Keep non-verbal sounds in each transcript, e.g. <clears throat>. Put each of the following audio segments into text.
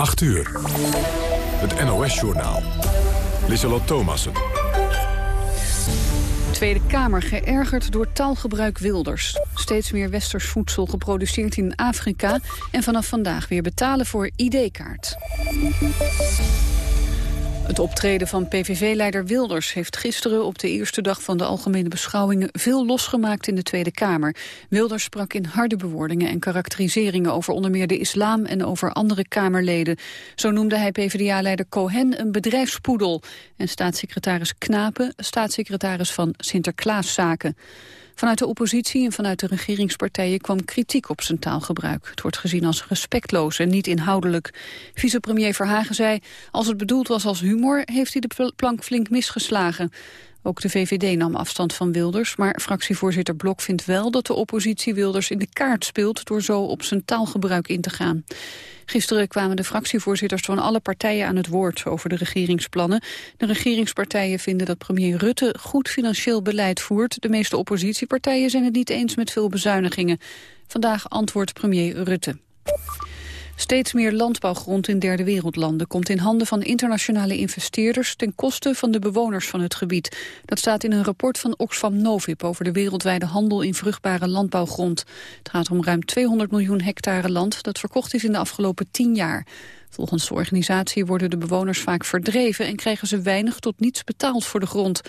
8 uur. Het NOS-journaal. Lieselot Thomassen. Tweede Kamer geërgerd door taalgebruik Wilders. Steeds meer westers voedsel geproduceerd in Afrika... en vanaf vandaag weer betalen voor ID-kaart. Het optreden van PVV-leider Wilders heeft gisteren op de eerste dag van de algemene beschouwingen veel losgemaakt in de Tweede Kamer. Wilders sprak in harde bewoordingen en karakteriseringen over onder meer de islam en over andere Kamerleden. Zo noemde hij PvdA-leider Cohen een bedrijfspoedel en staatssecretaris Knapen staatssecretaris van Sinterklaaszaken. Vanuit de oppositie en vanuit de regeringspartijen kwam kritiek op zijn taalgebruik. Het wordt gezien als respectloos en niet inhoudelijk. Vicepremier Verhagen zei, als het bedoeld was als humor, heeft hij de plank flink misgeslagen. Ook de VVD nam afstand van Wilders, maar fractievoorzitter Blok vindt wel dat de oppositie Wilders in de kaart speelt door zo op zijn taalgebruik in te gaan. Gisteren kwamen de fractievoorzitters van alle partijen aan het woord over de regeringsplannen. De regeringspartijen vinden dat premier Rutte goed financieel beleid voert. De meeste oppositiepartijen zijn het niet eens met veel bezuinigingen. Vandaag antwoordt premier Rutte. Steeds meer landbouwgrond in derde wereldlanden komt in handen van internationale investeerders ten koste van de bewoners van het gebied. Dat staat in een rapport van Oxfam Novib over de wereldwijde handel in vruchtbare landbouwgrond. Het gaat om ruim 200 miljoen hectare land dat verkocht is in de afgelopen tien jaar. Volgens de organisatie worden de bewoners vaak verdreven en krijgen ze weinig tot niets betaald voor de grond.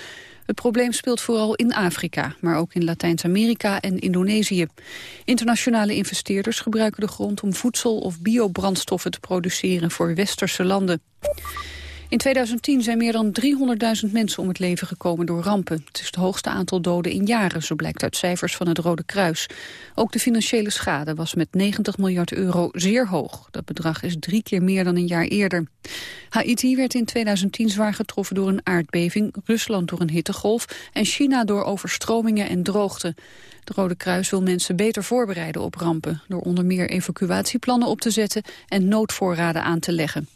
Het probleem speelt vooral in Afrika, maar ook in Latijns-Amerika en Indonesië. Internationale investeerders gebruiken de grond om voedsel of biobrandstoffen te produceren voor westerse landen. In 2010 zijn meer dan 300.000 mensen om het leven gekomen door rampen. Het is het hoogste aantal doden in jaren, zo blijkt uit cijfers van het Rode Kruis. Ook de financiële schade was met 90 miljard euro zeer hoog. Dat bedrag is drie keer meer dan een jaar eerder. Haiti werd in 2010 zwaar getroffen door een aardbeving, Rusland door een hittegolf en China door overstromingen en droogte. Het Rode Kruis wil mensen beter voorbereiden op rampen... door onder meer evacuatieplannen op te zetten en noodvoorraden aan te leggen.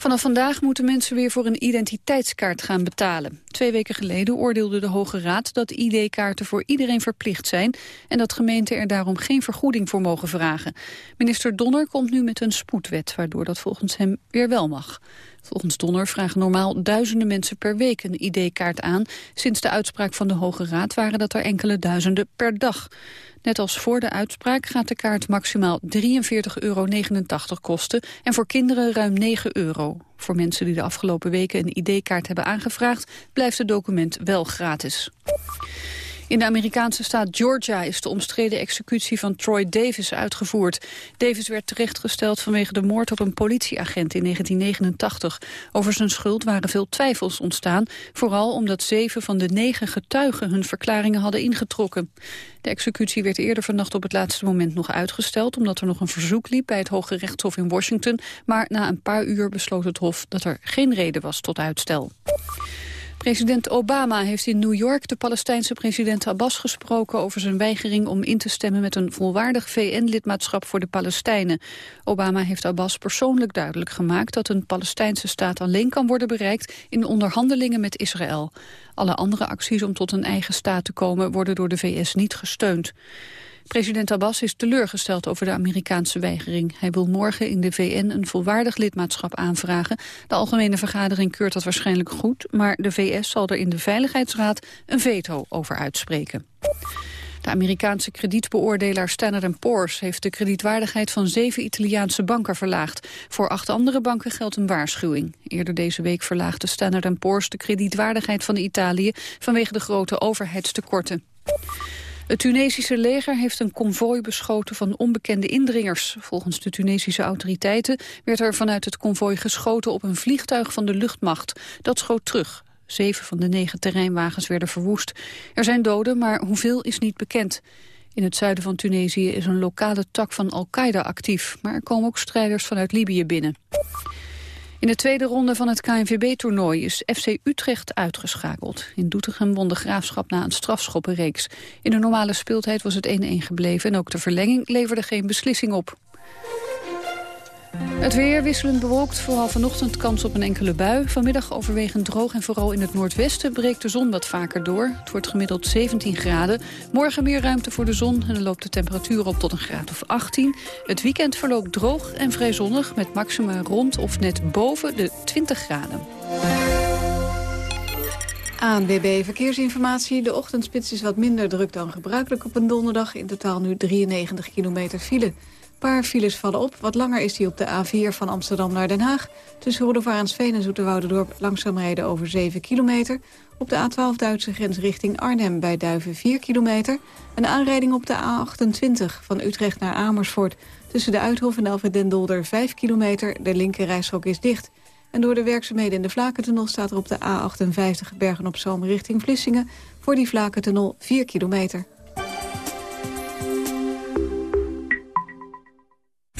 Vanaf vandaag moeten mensen weer voor een identiteitskaart gaan betalen. Twee weken geleden oordeelde de Hoge Raad dat ID-kaarten voor iedereen verplicht zijn... en dat gemeenten er daarom geen vergoeding voor mogen vragen. Minister Donner komt nu met een spoedwet, waardoor dat volgens hem weer wel mag. Volgens Donner vragen normaal duizenden mensen per week een ID-kaart aan. Sinds de uitspraak van de Hoge Raad waren dat er enkele duizenden per dag. Net als voor de uitspraak gaat de kaart maximaal 43,89 euro kosten en voor kinderen ruim 9 euro. Voor mensen die de afgelopen weken een ID-kaart hebben aangevraagd blijft het document wel gratis. In de Amerikaanse staat Georgia is de omstreden executie van Troy Davis uitgevoerd. Davis werd terechtgesteld vanwege de moord op een politieagent in 1989. Over zijn schuld waren veel twijfels ontstaan, vooral omdat zeven van de negen getuigen hun verklaringen hadden ingetrokken. De executie werd eerder vannacht op het laatste moment nog uitgesteld... omdat er nog een verzoek liep bij het Hoge Rechtshof in Washington. Maar na een paar uur besloot het Hof dat er geen reden was tot uitstel. President Obama heeft in New York de Palestijnse president Abbas gesproken over zijn weigering om in te stemmen met een volwaardig VN-lidmaatschap voor de Palestijnen. Obama heeft Abbas persoonlijk duidelijk gemaakt dat een Palestijnse staat alleen kan worden bereikt in onderhandelingen met Israël. Alle andere acties om tot een eigen staat te komen worden door de VS niet gesteund. President Abbas is teleurgesteld over de Amerikaanse weigering. Hij wil morgen in de VN een volwaardig lidmaatschap aanvragen. De Algemene Vergadering keurt dat waarschijnlijk goed... maar de VS zal er in de Veiligheidsraad een veto over uitspreken. De Amerikaanse kredietbeoordelaar Standard Poor's heeft de kredietwaardigheid van zeven Italiaanse banken verlaagd. Voor acht andere banken geldt een waarschuwing. Eerder deze week verlaagde Standard Poor's de kredietwaardigheid van Italië vanwege de grote overheidstekorten. Het Tunesische leger heeft een konvooi beschoten van onbekende indringers. Volgens de Tunesische autoriteiten werd er vanuit het konvooi geschoten op een vliegtuig van de luchtmacht. Dat schoot terug. Zeven van de negen terreinwagens werden verwoest. Er zijn doden, maar hoeveel is niet bekend. In het zuiden van Tunesië is een lokale tak van Al-Qaeda actief. Maar er komen ook strijders vanuit Libië binnen. In de tweede ronde van het KNVB-toernooi is FC Utrecht uitgeschakeld. In Doetinchem won de Graafschap na een strafschoppenreeks. In de normale speeltijd was het 1-1 gebleven... en ook de verlenging leverde geen beslissing op. Het weer wisselend bewolkt, vooral vanochtend kans op een enkele bui. Vanmiddag overwegend droog en vooral in het noordwesten breekt de zon wat vaker door. Het wordt gemiddeld 17 graden. Morgen meer ruimte voor de zon en dan loopt de temperatuur op tot een graad of 18. Het weekend verloopt droog en vrij zonnig met maxima rond of net boven de 20 graden. ANWB Verkeersinformatie. De ochtendspits is wat minder druk dan gebruikelijk op een donderdag. In totaal nu 93 kilometer file paar files vallen op. Wat langer is die op de A4 van Amsterdam naar Den Haag. Tussen Roedevaarensveen en Zoeterwoudendorp langzaam rijden over 7 kilometer. Op de A12 Duitse grens richting Arnhem bij Duiven 4 kilometer. Een aanrijding op de A28 van Utrecht naar Amersfoort. Tussen de Uithof en Alfred Dolder 5 kilometer. De linkerrijstrook is dicht. En door de werkzaamheden in de Vlakentunnel staat er op de A58 Bergen-op-Zoom richting Vlissingen... voor die Vlakentunnel 4 kilometer.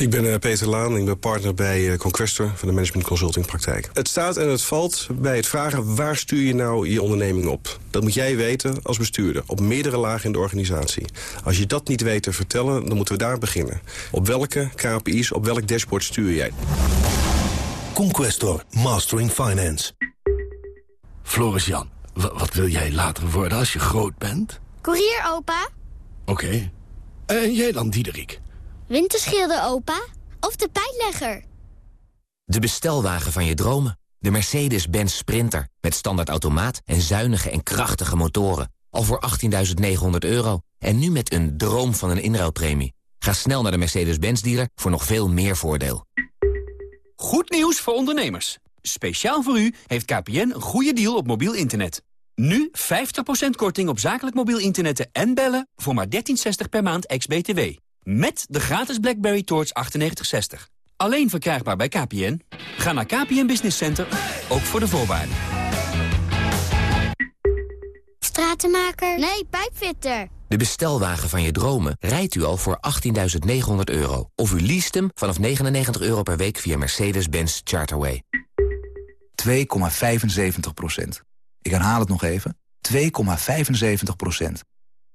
Ik ben uh, Peter Laan, ik ben partner bij uh, Conquestor van de Management Consulting Praktijk. Het staat en het valt bij het vragen waar stuur je nou je onderneming op. Dat moet jij weten als bestuurder, op meerdere lagen in de organisatie. Als je dat niet weet te vertellen, dan moeten we daar beginnen. Op welke KPI's, op welk dashboard stuur jij? Conquestor, Mastering Finance. Floris Jan, wat wil jij later worden als je groot bent? Koerier, opa. Oké. En jij dan, Diederik? Winterschilder, opa? Of de pijnlegger? De bestelwagen van je dromen. De Mercedes-Benz Sprinter. Met standaard automaat en zuinige en krachtige motoren. Al voor 18.900 euro. En nu met een droom van een inruilpremie. Ga snel naar de Mercedes-Benz dealer voor nog veel meer voordeel. Goed nieuws voor ondernemers. Speciaal voor u heeft KPN een goede deal op mobiel internet. Nu 50% korting op zakelijk mobiel internet en bellen voor maar 13,60 per maand ex-BTW. Met de gratis BlackBerry Torch 9860. Alleen verkrijgbaar bij KPN. Ga naar KPN Business Center, ook voor de voorwaarden. Stratenmaker? Nee, pijpfitter. De bestelwagen van je dromen rijdt u al voor 18.900 euro. Of u leest hem vanaf 99 euro per week via Mercedes-Benz Charterway. 2,75% Ik herhaal het nog even. 2,75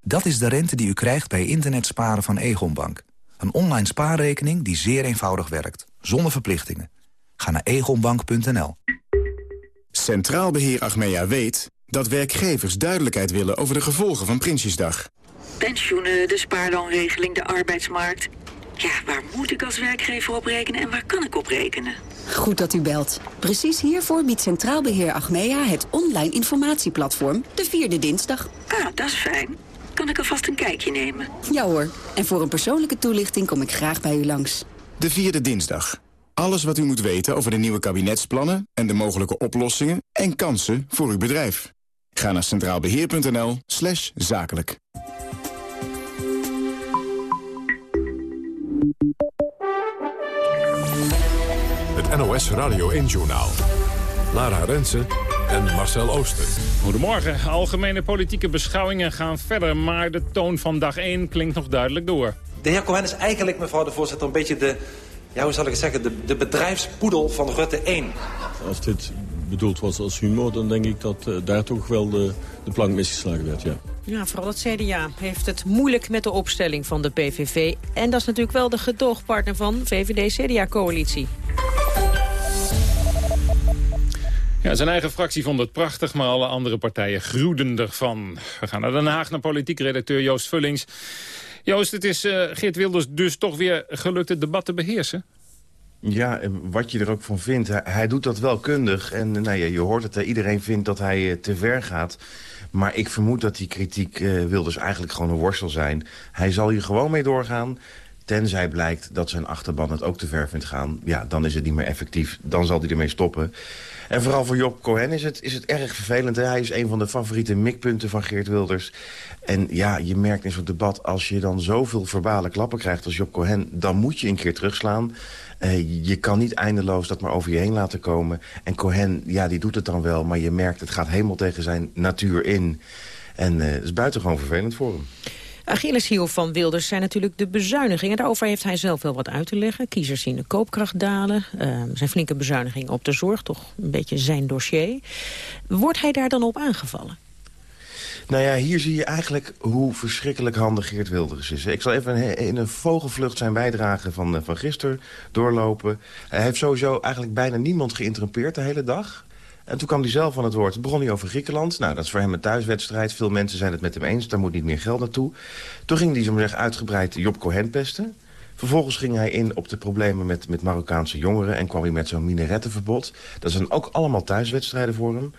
dat is de rente die u krijgt bij internetsparen van Egonbank. Een online spaarrekening die zeer eenvoudig werkt, zonder verplichtingen. Ga naar egonbank.nl. Centraal Beheer Achmea weet dat werkgevers duidelijkheid willen over de gevolgen van Prinsjesdag. Pensioenen, de spaarloonregeling, de arbeidsmarkt. Ja, waar moet ik als werkgever op rekenen en waar kan ik op rekenen? Goed dat u belt. Precies hiervoor biedt Centraal Beheer Achmea het online informatieplatform de vierde dinsdag. Ah, dat is fijn. Kan ik alvast een kijkje nemen? Ja hoor. En voor een persoonlijke toelichting kom ik graag bij u langs. De vierde dinsdag. Alles wat u moet weten over de nieuwe kabinetsplannen... en de mogelijke oplossingen en kansen voor uw bedrijf. Ga naar centraalbeheer.nl slash zakelijk. Het NOS Radio 1-journaal. Lara Rensen en Marcel Ooster. Goedemorgen. Algemene politieke beschouwingen gaan verder... maar de toon van dag 1 klinkt nog duidelijk door. De heer Cohen is eigenlijk, mevrouw de voorzitter... een beetje de, ja, hoe zal ik het zeggen, de, de bedrijfspoedel van Rutte 1. Als dit bedoeld was als humor, dan denk ik dat uh, daar toch wel de, de plank misgeslagen werd, ja. Ja, vooral het CDA heeft het moeilijk met de opstelling van de PVV. En dat is natuurlijk wel de gedoogpartner van VVD-CDA-coalitie. Zijn eigen fractie vond het prachtig, maar alle andere partijen gruwden ervan. We gaan naar Den Haag, naar politiek redacteur Joost Vullings. Joost, het is uh, Geert Wilders dus toch weer gelukt het debat te beheersen? Ja, wat je er ook van vindt. Hij, doet dat wel kundig. En nou ja, je hoort het, iedereen vindt dat hij uh, te ver gaat. Maar ik vermoed dat die kritiek Wilders eigenlijk gewoon een worstel zijn. Hij zal hier gewoon mee doorgaan. Tenzij blijkt dat zijn achterban het ook te ver vindt gaan. Ja, dan is het niet meer effectief. Dan zal hij ermee stoppen. En vooral voor Job Cohen is het, is het erg vervelend. Hè? Hij is een van de favoriete mikpunten van Geert Wilders. En ja, je merkt in zo'n debat... als je dan zoveel verbale klappen krijgt als Job Cohen... dan moet je een keer terugslaan. Uh, je kan niet eindeloos dat maar over je heen laten komen. En Cohen, ja, die doet het dan wel. Maar je merkt, het gaat helemaal tegen zijn natuur in. En uh, het is buitengewoon vervelend voor hem. Achilleshiel van Wilders zijn natuurlijk de bezuinigingen. Daarover heeft hij zelf wel wat uit te leggen. Kiezers zien de koopkracht dalen. Uh, zijn flinke bezuinigingen op de zorg, toch een beetje zijn dossier. Wordt hij daar dan op aangevallen? Nou ja, hier zie je eigenlijk hoe verschrikkelijk handig Geert Wilders is. Ik zal even in een vogelvlucht zijn bijdrage van, van gisteren doorlopen. Hij heeft sowieso eigenlijk bijna niemand geïnterrumpeerd de hele dag. En toen kwam hij zelf aan het woord. Toen begon hij over Griekenland. Nou, dat is voor hem een thuiswedstrijd. Veel mensen zijn het met hem eens. Daar moet niet meer geld naartoe. Toen ging hij, zo zeggen, uitgebreid Job Cohen pesten. Vervolgens ging hij in op de problemen met, met Marokkaanse jongeren... en kwam hij met zo'n minarettenverbod. Dat zijn ook allemaal thuiswedstrijden voor hem.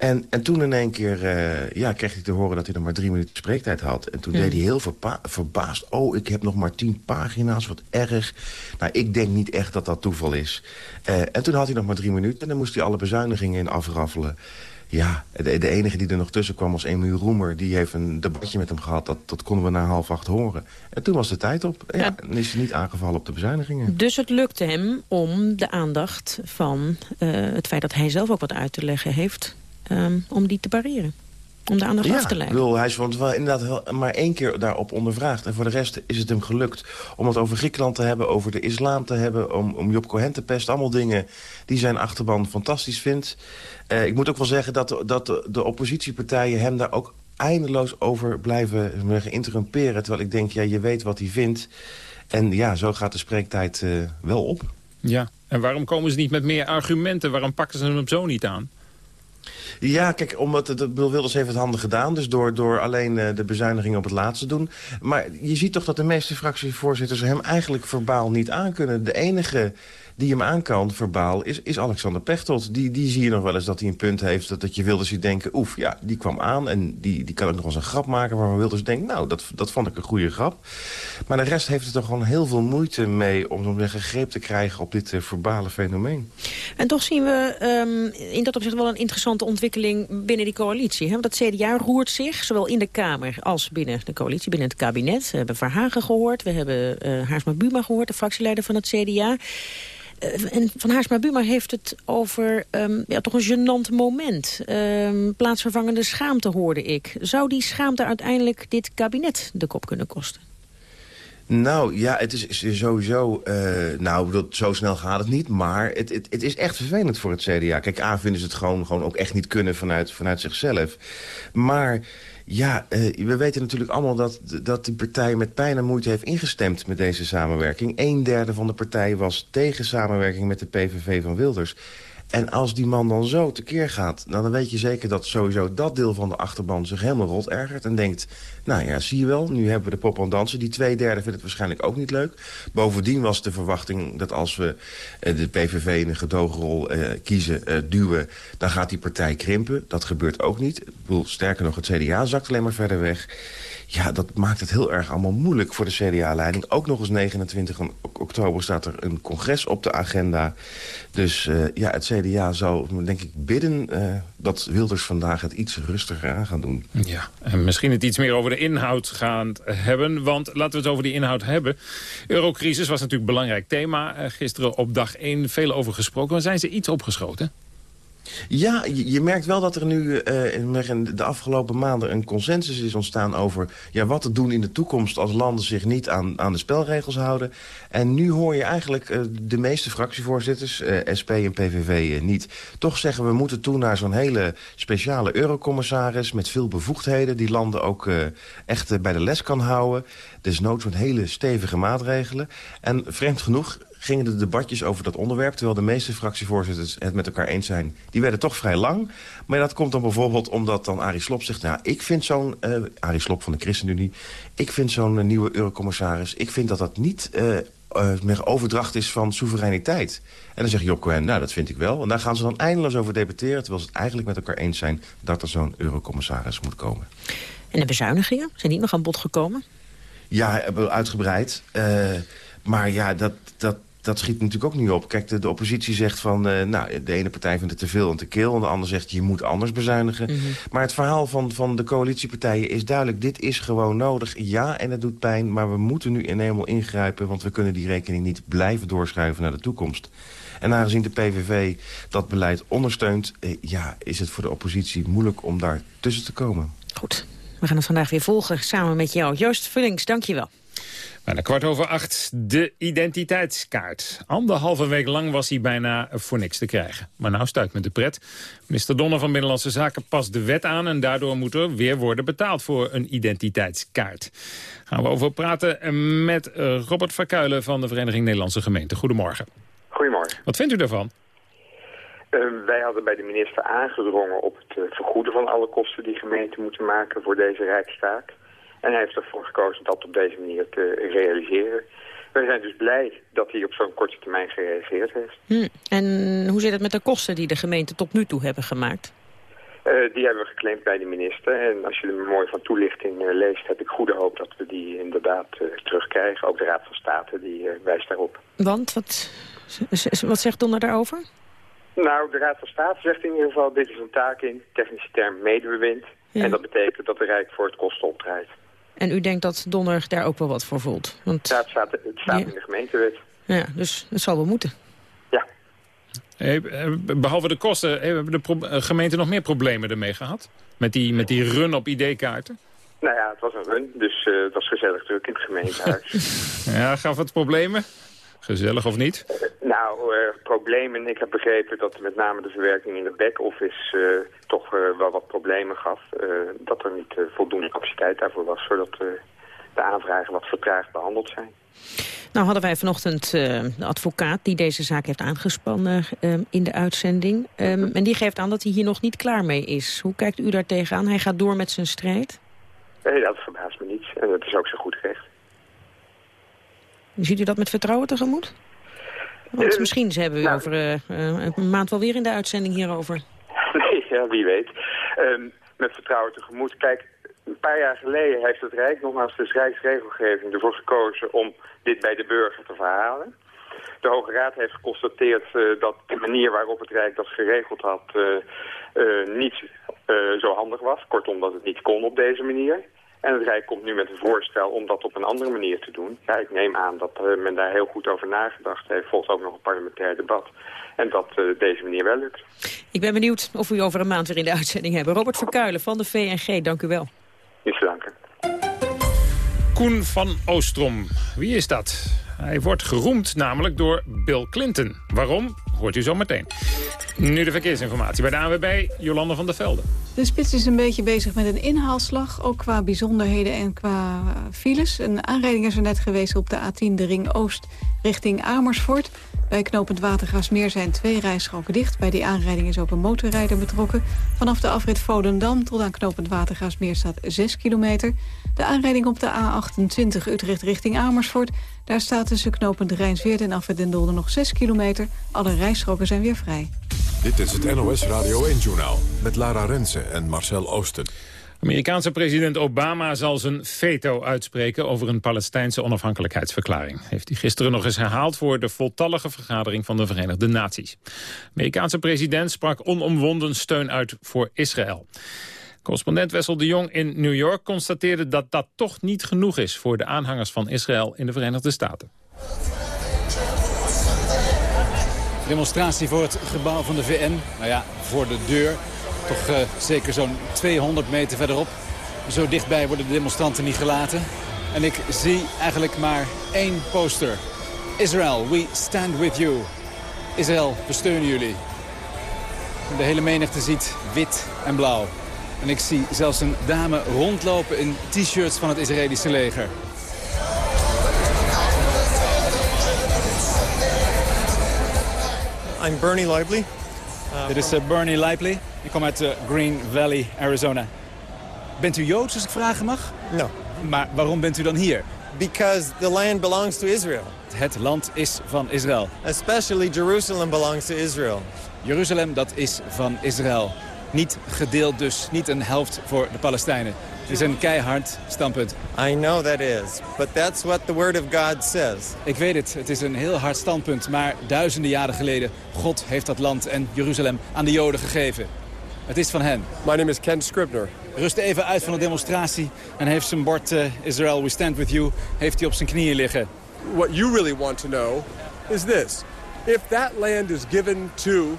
En, en toen in één keer uh, ja, kreeg hij te horen dat hij nog maar drie minuten spreektijd had. En toen deed hij heel verbaasd. Oh, ik heb nog maar tien pagina's, wat erg. Nou, ik denk niet echt dat dat toeval is. Uh, en toen had hij nog maar drie minuten en dan moest hij alle bezuinigingen in afraffelen. Ja, de, de, enige die er nog tussen kwam was Emiel Roemer. Die heeft een debatje met hem gehad. Dat, dat konden we na half acht horen. En toen was de tijd op. Ja, ja. En is hij niet aangevallen op de bezuinigingen. Dus het lukte hem om de aandacht van uh, het feit dat hij zelf ook wat uit te leggen heeft... Um, om die te pareren. Om de aandacht ja, af te leiden. Bedoel, hij is want wel inderdaad maar één keer daarop ondervraagd. En voor de rest is het hem gelukt om het over Griekenland te hebben... over de islam te hebben, om, om Job Cohen te pesten. Allemaal dingen die zijn achterban fantastisch vindt. Uh, ik moet ook wel zeggen dat, de, dat de, de oppositiepartijen hem daar ook eindeloos over blijven interrumperen. Terwijl ik denk, ja, je weet wat hij vindt. En ja, zo gaat de spreektijd uh, wel op. Ja, en waarom komen ze niet met meer argumenten? Waarom pakken ze hem zo niet aan? Ja, kijk, omdat het, Bill Wilders heeft het handig gedaan. Dus door, door alleen uh, de bezuiniging op het laatste doen. Maar je ziet toch dat de meeste fractievoorzitters hem eigenlijk verbaal niet aankunnen. De enige die hem aan kan, verbaal, is, is Alexander Pechtold. Die, die zie je nog wel eens dat hij een punt heeft... dat, dat je Wilders ziet denken, oef, ja, die kwam aan... en die, die kan ook nog eens een grap maken waarvan Wilders denkt... nou, dat, dat vond ik een goede grap. Maar de rest heeft er toch gewoon heel veel moeite mee... om zo'n greep te krijgen op dit uh, verbale fenomeen. En toch zien we um, in dat opzicht wel een interessante ontwikkeling... binnen die coalitie. Hè? Want het CDA roert zich, zowel in de Kamer als binnen de coalitie... binnen het kabinet. We hebben Verhagen gehoord, we hebben uh, Haarsma Buma gehoord... de fractieleider van het CDA... Uh, en Van Haarsma Buma heeft het over um, ja, toch een gênant moment. Um, plaatsvervangende schaamte hoorde ik. Zou die schaamte uiteindelijk dit kabinet de kop kunnen kosten? Nou, ja, het is sowieso... Uh, nou, dat, zo snel gaat het niet, maar het, het, het, is echt vervelend voor het CDA. Kijk, A vinden ze het gewoon, gewoon ook echt niet kunnen vanuit, vanuit zichzelf. Maar ja, uh, we weten natuurlijk allemaal dat, dat die partij met pijn en moeite heeft ingestemd met deze samenwerking. Een derde van de partij was tegen samenwerking met de PVV van Wilders. En als die man dan zo tekeer gaat... Nou, dan weet je zeker dat sowieso dat deel van de achterban zich helemaal rot ergert... en denkt, nou ja, zie je wel, nu hebben we de pop aan dansen. Die twee derde vindt het waarschijnlijk ook niet leuk. Bovendien was de verwachting dat als we uh, de PVV in een gedogenrol uh, kiezen, uh, duwen... dan gaat die partij krimpen. Dat gebeurt ook niet. Ik bedoel, sterker nog, het CDA zakt alleen maar verder weg. Ja, dat maakt het heel erg allemaal moeilijk voor de CDA-leiding. Ook nog eens 29 oktober staat er een congres op de agenda. Dus uh, ja, het CDA zou, denk ik, bidden uh, dat Wilders vandaag het iets rustiger aan gaan doen. Ja, en misschien het iets meer over de inhoud gaan hebben. Want laten we het over die inhoud hebben. Eurocrisis was natuurlijk een belangrijk thema. Uh, gisteren op dag 1 veel over gesproken. Maar zijn ze iets opgeschoten? Ja, je, merkt wel dat er nu uh, in de afgelopen maanden een consensus is ontstaan over ja, wat te doen in de toekomst als landen zich niet aan, aan de spelregels houden. En nu hoor je eigenlijk uh, de meeste fractievoorzitters, uh, SP en PVV niet, toch zeggen we moeten toe naar zo'n hele speciale eurocommissaris met veel bevoegdheden die landen ook echt bij de les kan houden. Desnoods met hele stevige maatregelen. En vreemd genoeg gingen de debatjes over dat onderwerp... terwijl de meeste fractievoorzitters het met elkaar eens zijn... die werden toch vrij lang. Maar dat komt dan bijvoorbeeld omdat dan Arie Slob zegt... nou, ik vind zo'n... Uh, Arie Slob van de ChristenUnie... ik vind zo'n uh, nieuwe eurocommissaris... ik vind dat dat niet... Uh, uh, meer overdracht is van soevereiniteit. En dan zegt Job Cohen, nou, dat vind ik wel. En daar gaan ze dan eindeloos over debatteren... terwijl ze het eigenlijk met elkaar eens zijn... dat er zo'n eurocommissaris moet komen. En de bezuinigingen? Zijn die nog aan bod gekomen? Ja, uitgebreid. Uh, maar ja, dat, dat, dat schiet natuurlijk ook niet op. Kijk, de, de oppositie zegt van... Uh, nou, de ene partij vindt het te veel en te kil... en de ander zegt je moet anders bezuinigen. Mm -hmm. Maar het verhaal van, van de coalitiepartijen is duidelijk... dit is gewoon nodig. Ja, en het doet pijn, maar we moeten nu in eenmaal ingrijpen... want we kunnen die rekening niet blijven doorschuiven naar de toekomst. En aangezien de PVV dat beleid ondersteunt... Eh, ja, is het voor de oppositie moeilijk om daar tussen te komen. Goed, we gaan het vandaag weer volgen samen met jou. Joost Vullings, dank je wel. Bijna kwart over acht, de identiteitskaart. Anderhalve week lang was hij bijna voor niks te krijgen. Maar nou stuit met de pret. Minister Donner van Binnenlandse Zaken past de wet aan... en daardoor moet er weer worden betaald voor een identiteitskaart. Gaan we over praten met Robert Verkuilen van de Vereniging Nederlandse Gemeenten. Goedemorgen. Goedemorgen. Wat vindt u daarvan? Uh, wij hadden bij de minister aangedrongen op het vergoeden van alle kosten die gemeenten moeten maken voor deze rijkstaak. En hij heeft ervoor gekozen dat op deze manier te realiseren. Wij zijn dus blij dat hij op zo'n korte termijn gereageerd heeft. Hm. En hoe zit het met de kosten die de gemeenten tot nu toe hebben gemaakt? Uh, die hebben we geclaimd bij de minister. En als je er mooi van toelichting uh, leest, heb ik goede hoop dat we die inderdaad uh, terugkrijgen. Ook de Raad van State die wijst daarop. Want, wat, wat zegt Donner daarover? Nou, de Raad van State zegt in ieder geval, dit is een taak in, technische term medebewind. Ja. En dat betekent dat de Rijk voor het kosten opdraait. En u denkt dat Donner daar ook wel wat voor voelt? Want... Ja, het staat, het staat ja. in de gemeentewet. Ja, dus het zal wel moeten. Ja. Hey, behalve de kosten, hebben de gemeenten nog meer problemen ermee gehad? Met die, met die run op ID-kaarten? Nou ja, het was een run, dus uh, het was gezellig druk in het gemeentehuis. <laughs> ja, gaf het problemen? Gezellig of niet? Nou, uh, problemen. Ik heb begrepen dat met name de verwerking in de back-office uh, toch wel wat problemen gaf. dat er niet voldoende capaciteit daarvoor was, zodat de aanvragen wat vertraagd behandeld zijn. Nou hadden wij vanochtend de advocaat die deze zaak heeft aangespannen in de uitzending. Um, en die geeft aan dat hij hier nog niet klaar mee is. Hoe kijkt u daar tegenaan? Hij gaat door met zijn strijd? Nee, dat verbaast me niet. En dat is ook zo goed recht. Ziet u dat met vertrouwen tegemoet? Want uh, misschien hebben we nou, over uh, uh, een maand wel weer in de uitzending hierover. <laughs> Nee, ja, wie weet. Um, met vertrouwen tegemoet. Kijk, een paar jaar geleden heeft het Rijk, nogmaals de Rijksregelgeving, ervoor gekozen om dit bij de burger te verhalen. De Hoge Raad heeft geconstateerd dat de manier waarop het Rijk dat geregeld had niet zo handig was. Kortom, dat het niet kon op deze manier. En het Rijk komt nu met een voorstel om dat op een andere manier te doen. Ja, ik neem aan dat uh, men daar heel goed over nagedacht heeft. Volgt ook nog een parlementair debat. En dat uh, deze manier wel lukt. Ik ben benieuwd of u over een maand weer in de uitzending hebben. Robert Verkuilen van de VNG, dank u wel. Niet te danken. Koen van Oostrom, wie is dat? Hij wordt geroemd namelijk door Bill Clinton. Waarom? Hoort u zo meteen. Nu de verkeersinformatie bij de ANWB, Jolande van der Velde. De spits is een beetje bezig met een inhaalslag, ook qua bijzonderheden en qua files. Een aanrijding is er net geweest op de A10, de Ring Oost, richting Amersfoort. Bij knooppunt Watergraafsmeer zijn twee rijstroken dicht. Bij die aanrijding is ook een motorrijder betrokken. Vanaf de afrit Volendam tot aan knooppunt Watergraafsmeer staat 6 kilometer. De aanrijding op de A28 Utrecht richting Amersfoort. Daar staat tussen knooppunt Rijnsweert en Den Dolder nog 6 kilometer. Alle rijstroken zijn weer vrij. Dit is het NOS Radio 1-journaal met Lara Rensen en Marcel Oosten. Amerikaanse president Obama zal zijn veto uitspreken over een Palestijnse onafhankelijkheidsverklaring. Heeft hij gisteren nog eens herhaald voor de voltallige vergadering van de Verenigde Naties. De Amerikaanse president sprak onomwonden steun uit voor Israël. Correspondent Wessel de Jong in New York constateerde dat dat toch niet genoeg is voor de aanhangers van Israël in de Verenigde Staten. Demonstratie voor het gebouw van de VN. Nou ja, voor de deur. Toch uh, zeker zo'n 200 meter verderop. Zo dichtbij worden de demonstranten niet gelaten. En ik zie eigenlijk maar één poster. Israel, we stand with you. Israël, we steunen jullie. De hele menigte ziet wit en blauw. En ik zie zelfs een dame rondlopen in t-shirts van het Israëlische leger. I'm Bernie Lively. Uh, Dit is uh, Bernie Lively. Ik kom uit uh, Green Valley, Arizona. Bent u Joods, als ik vragen mag? No. Maar waarom bent u dan hier? Because the land belongs to Israel. Het land is van Israël. Especially Jerusalem belongs to Israel. Jeruzalem, dat is van Israël. Niet gedeeld dus, niet een helft voor de Palestijnen. Het is een keihard standpunt. I know that is, but that's what the word of God says. Ik weet het, het is een heel hard standpunt, maar duizenden jaren geleden... God heeft dat land en Jeruzalem aan de Joden gegeven. Het is van hen. My name is Ken Scribner. Rust even uit van de demonstratie en heeft zijn bord uh, Israel, we stand with you, heeft hij op zijn knieën liggen. What you really want to know is this. If that land is given to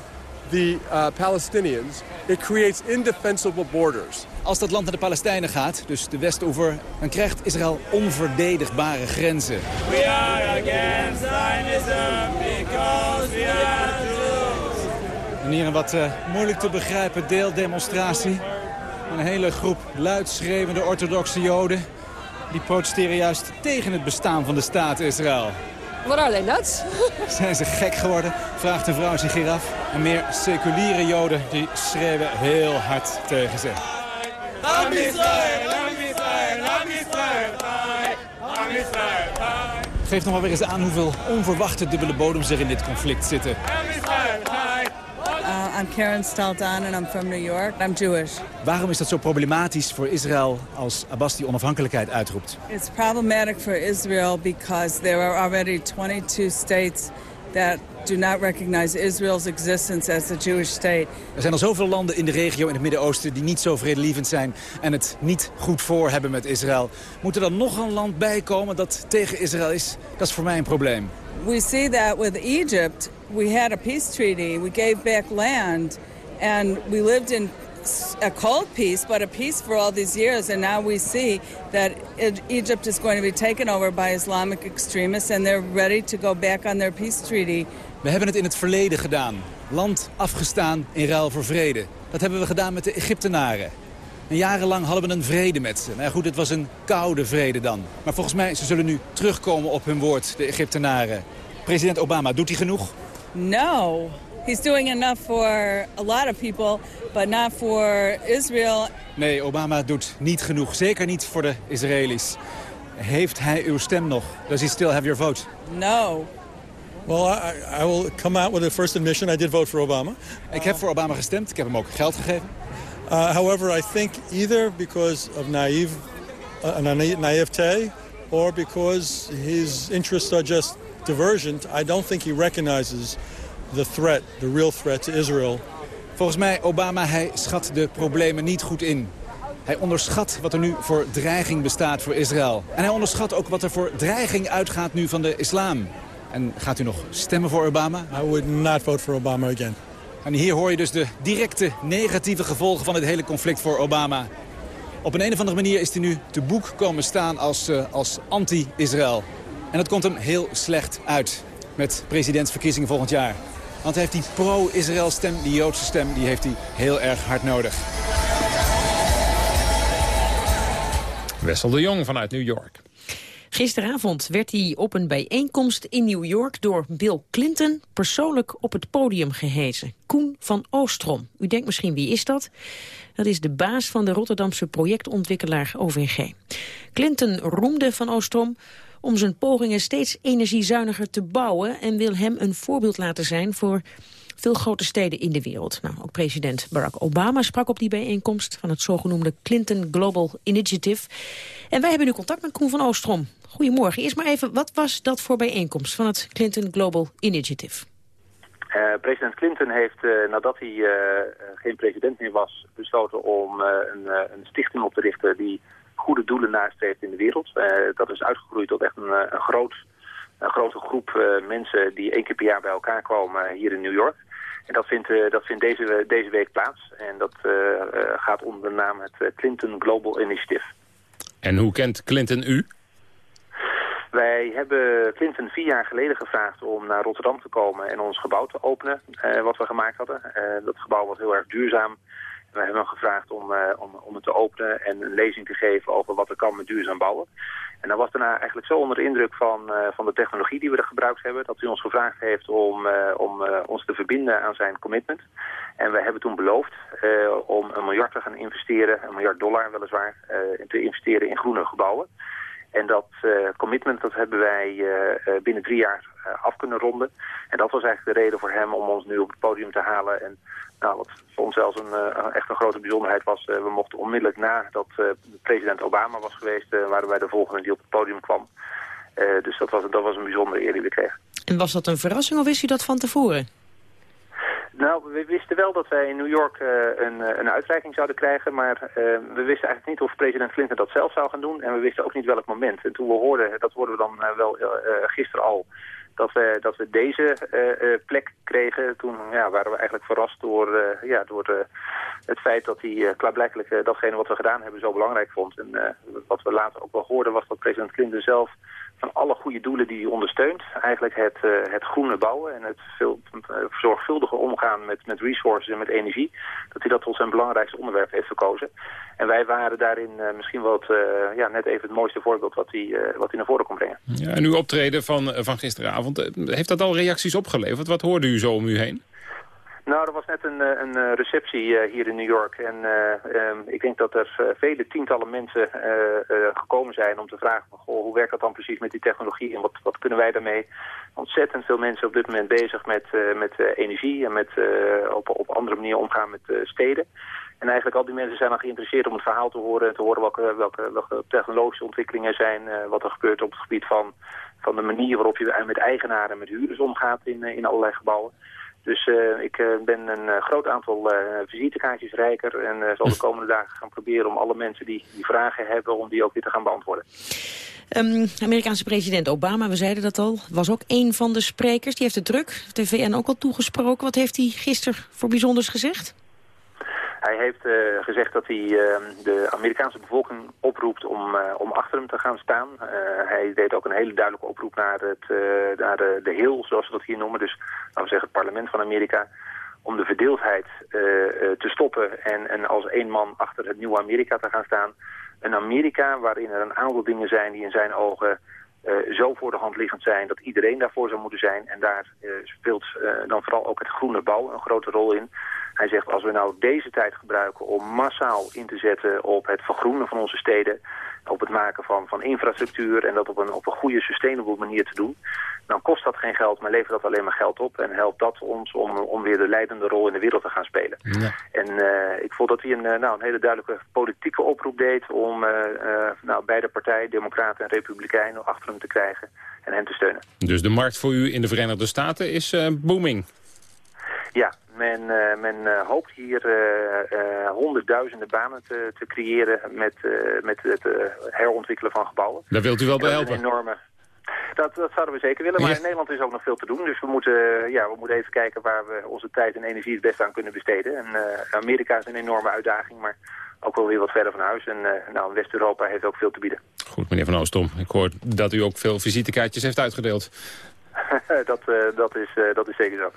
the uh, Palestinians, it creates indefensible borders. Als dat land naar de Palestijnen gaat, dus de Westoever... dan krijgt Israël onverdedigbare grenzen. We are against Zionism because we are Jews. En hier een wat uh, moeilijk te begrijpen deeldemonstratie. Een hele groep luidschreeuwende orthodoxe joden... die protesteren juist tegen het bestaan van de staat Israël. What are they, nuts? Zijn ze gek geworden? Vraagt de vrouw zich hier af. En meer seculiere joden die schreeuwen heel hard tegen ze. Geeft nog maar weer eens aan hoeveel onverwachte dubbele bodems er in dit conflict zitten. I'm Karen Staldan and I'm from New York. I'm Jewish. Waarom is dat zo problematisch voor Israël als Abbas die onafhankelijkheid uitroept? It's problematic for Israel because there are already 22 states that do not recognize Israel's existence as a Jewish state. Er zijn al zoveel landen in de regio in het Midden-Oosten die niet zo vredelievend zijn en het niet goed voor hebben met Israël. Moet er dan nog een land bij komen dat tegen Israël is? Dat is voor mij een probleem. We see that with Egypt. We had a peace treaty. We gave back land and we lived in a cold peace, but a peace for all these years. And now we see that Egypt is going to be taken over by Islamic extremists and they're ready to go back on their peace treaty. We hebben het in het verleden gedaan. Land afgestaan in ruil voor vrede. Dat hebben we gedaan met de Egyptenaren. En jarenlang hadden we een vrede met ze. Nou ja, goed, het was een koude vrede dan. Maar volgens mij, ze zullen nu terugkomen op hun woord, de Egyptenaren. President Obama, doet hij genoeg? No. He's doing enough for a lot of people, but not for Israel. Nee, Obama doet niet genoeg. Zeker niet voor de Israëli's. Heeft hij uw stem nog? Does he still have your vote? No. Well, I, I will come out with a first admission. I did vote for Obama. Ik heb voor Obama gestemd. Ik heb hem ook geld gegeven. Uh, however, I think either because of naive, uh, naivete or because his interests are just divergent, I don't think he recognizes the threat, the real threat to Israel. Volgens mij, Obama, hij schat de problemen niet goed in. Hij onderschat wat er nu voor dreiging bestaat voor Israël. En hij onderschat ook wat er voor dreiging uitgaat nu van de islam. En gaat u nog stemmen voor Obama? I would not vote for Obama again. En hier hoor je dus de directe negatieve gevolgen van het hele conflict voor Obama. Op een, een of andere manier is hij nu te boek komen staan als, uh, als anti-Israël. En dat komt hem heel slecht uit met presidentsverkiezingen volgend jaar. Want hij heeft die pro-Israël stem, die Joodse stem, die heeft hij heel erg hard nodig. Wessel de Jong vanuit New York. Gisteravond werd hij op een bijeenkomst in New York door Bill Clinton persoonlijk op het podium gehezen. Koen van Oostrom. U denkt misschien wie is dat? Dat is de baas van de Rotterdamse projectontwikkelaar OVG. Clinton roemde van Oostrom om zijn pogingen steeds energiezuiniger te bouwen... en wil hem een voorbeeld laten zijn voor veel grote steden in de wereld. Nou, ook president Barack Obama sprak op die bijeenkomst... van het zogenoemde Clinton Global Initiative. En wij hebben nu contact met Koen van Oostrom. Goedemorgen. Eerst maar even, wat was dat voor bijeenkomst van het Clinton Global Initiative? Uh, president Clinton heeft, uh, nadat hij uh, geen president meer was, besloten om een, een, stichting op te richten die goede doelen nastreeft in de wereld. dat is uitgegroeid tot echt een, een, groot, een grote groep mensen die één keer per jaar bij elkaar komen hier in New York. En dat vindt, dat vindt deze, deze week plaats. En dat gaat onder de naam het Clinton Global Initiative. En hoe kent Clinton u? Wij hebben Clinton vier jaar geleden gevraagd om naar Rotterdam te komen en ons gebouw te openen, eh, wat we gemaakt hadden. Dat gebouw was heel erg duurzaam. We hebben hem gevraagd om, uh, om, om het te openen en een lezing te geven over wat er kan met duurzaam bouwen. En dan was daarna eigenlijk zo onder de indruk van, van de technologie die we er gebruikt hebben, dat hij ons gevraagd heeft om, om ons te verbinden aan zijn commitment. En we hebben toen beloofd om een miljard te gaan investeren, een miljard dollar weliswaar, te investeren in groene gebouwen. En dat uh, commitment dat hebben wij uh, binnen drie jaar af kunnen ronden. En dat was eigenlijk de reden voor hem om ons nu op het podium te halen. En nou, wat voor ons zelfs een, echt een grote bijzonderheid was... we mochten onmiddellijk nadat president Obama was geweest... waren wij de volgende die op het podium kwam. dus dat was, dat was een bijzondere eer die we kregen. En was dat een verrassing of wist u dat van tevoren? Nou, we wisten wel dat wij in New York uh, een, uh, een uitreiking zouden krijgen, maar uh, we wisten eigenlijk niet of president Clinton dat zelf zou gaan doen en we wisten ook niet welk moment. En toen we hoorden, dat hoorden we dan wel gisteren al, dat we, dat we deze plek kregen. Toen ja, waren we eigenlijk verrast door, ja, door het feit dat hij klaarblijkelijk datgene wat we gedaan hebben zo belangrijk vond. En wat we later ook wel hoorden was dat president Clinton zelf van alle goede doelen die hij ondersteunt. Eigenlijk het, uh, het groene bouwen en het veel uh, omgaan met, met resources en met energie. Dat hij dat tot zijn belangrijkste onderwerp heeft gekozen. En wij waren daarin uh, misschien wel het, ja, net even het mooiste voorbeeld wat hij, wat hij naar voren kon brengen. Ja, en uw optreden van, van gisteravond, heeft dat al reacties opgeleverd? Wat hoorde u zo om u heen? Nou, er was net een, eh, een eh, receptie eh, hier in New York. En um, ik denk dat er vele tientallen mensen gekomen zijn om te vragen... Van, goh, hoe werkt dat dan precies met die technologie en wat, wat kunnen wij daarmee? Ontzettend veel mensen op dit moment bezig met, met energie en met op, op andere manier omgaan met steden. En eigenlijk al die mensen zijn dan geïnteresseerd om het verhaal te horen... en te horen welke, welke, welke technologische ontwikkelingen zijn... wat er gebeurt op het gebied van, van de manier waarop je met eigenaren en met huurders omgaat in, in allerlei gebouwen. Dus uh, ik uh, ben een uh, groot aantal visitekaartjes rijker en zal de komende dagen gaan proberen om alle mensen die, die vragen hebben, om die ook weer te gaan beantwoorden. Um, Amerikaanse president Obama, we zeiden dat al, was ook een van de sprekers. Die heeft het druk, de VN ook al toegesproken. Wat heeft hij gisteren voor bijzonders gezegd? Hij heeft uh, gezegd dat hij uh, de Amerikaanse bevolking oproept om, uh, om achter hem te gaan staan. hij deed ook een hele duidelijke oproep naar, het, naar de, de Hill, zoals we dat hier noemen. Dus laten we zeggen het parlement van Amerika. Om de verdeeldheid te stoppen en, en als één man achter het nieuwe Amerika te gaan staan. Een Amerika waarin er een aantal dingen zijn die in zijn ogen... Zo voor de hand liggend zijn dat iedereen daarvoor zou moeten zijn. En daar speelt dan vooral ook het groene bouw een grote rol in. Hij zegt als we nou deze tijd gebruiken om massaal in te zetten op het vergroenen van onze steden, op het maken van, van infrastructuur en dat op een, op een goede, sustainable manier te doen, dan kost dat geen geld, maar levert dat alleen maar geld op en helpt dat ons om, om weer de leidende rol in de wereld te gaan spelen. Ja. En uh, ik vond dat hij een, uh, nou, een hele duidelijke politieke oproep deed om uh, nou, beide partijen, Democraten en Republikeinen, achter hem te krijgen en hen te steunen. Dus de markt voor u in de Verenigde Staten is booming? Ja, men, uh, men uh, hoopt hier uh, honderdduizenden banen te, te creëren met, met het herontwikkelen van gebouwen. Daar wilt u wel bij helpen? enorme... Dat, dat zouden we zeker willen, maar in Nederland is ook nog veel te doen. Dus we moeten, ja, we moeten even kijken waar we onze tijd en energie het beste aan kunnen besteden. En Amerika is een enorme uitdaging, maar ook wel weer wat verder van huis. En nou, West-Europa heeft ook veel te bieden. Goed, meneer Van Oostom. Ik hoor dat u ook veel visitekaartjes heeft uitgedeeld. <laughs> dat, uh, dat, is, uh, dat is zeker zo.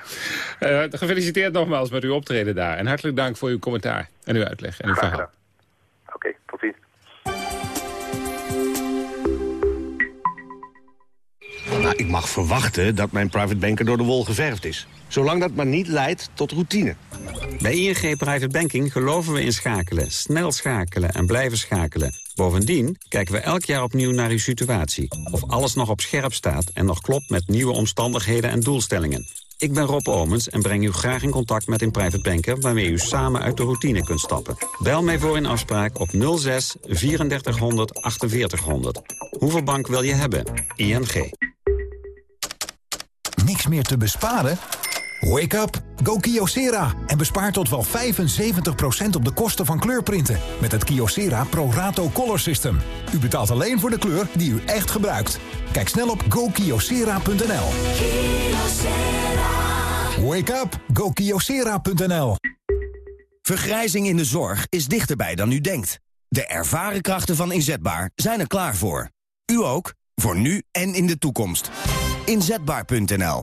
Uh, gefeliciteerd nogmaals met uw optreden daar. En hartelijk dank voor uw commentaar en uw uitleg en uw verhaal. Nou, ik mag verwachten dat mijn private banker door de wol geverfd is. Zolang dat maar niet leidt tot routine. Bij ING Private Banking geloven we in schakelen. Snel schakelen en blijven schakelen. Bovendien kijken we elk jaar opnieuw naar uw situatie. Of alles nog op scherp staat en nog klopt met nieuwe omstandigheden en doelstellingen. Ik ben Rob Omens en breng u graag in contact met een private banker... waarmee u samen uit de routine kunt stappen. Bel mij voor een afspraak op 06 3400 4800. Hoeveel bank wil je hebben? ING. Niks meer te besparen? Wake up, go Kyocera en bespaar tot wel 75% op de kosten van kleurprinten met het Kyocera Pro Rato Color System. U betaalt alleen voor de kleur die u echt gebruikt. Kijk snel op gokyocera.nl. Wake up, go Kyocera.nl. Vergrijzing in de zorg is dichterbij dan u denkt. De ervaren krachten van Inzetbaar zijn er klaar voor. U ook, voor nu en in de toekomst. Inzetbaar.nl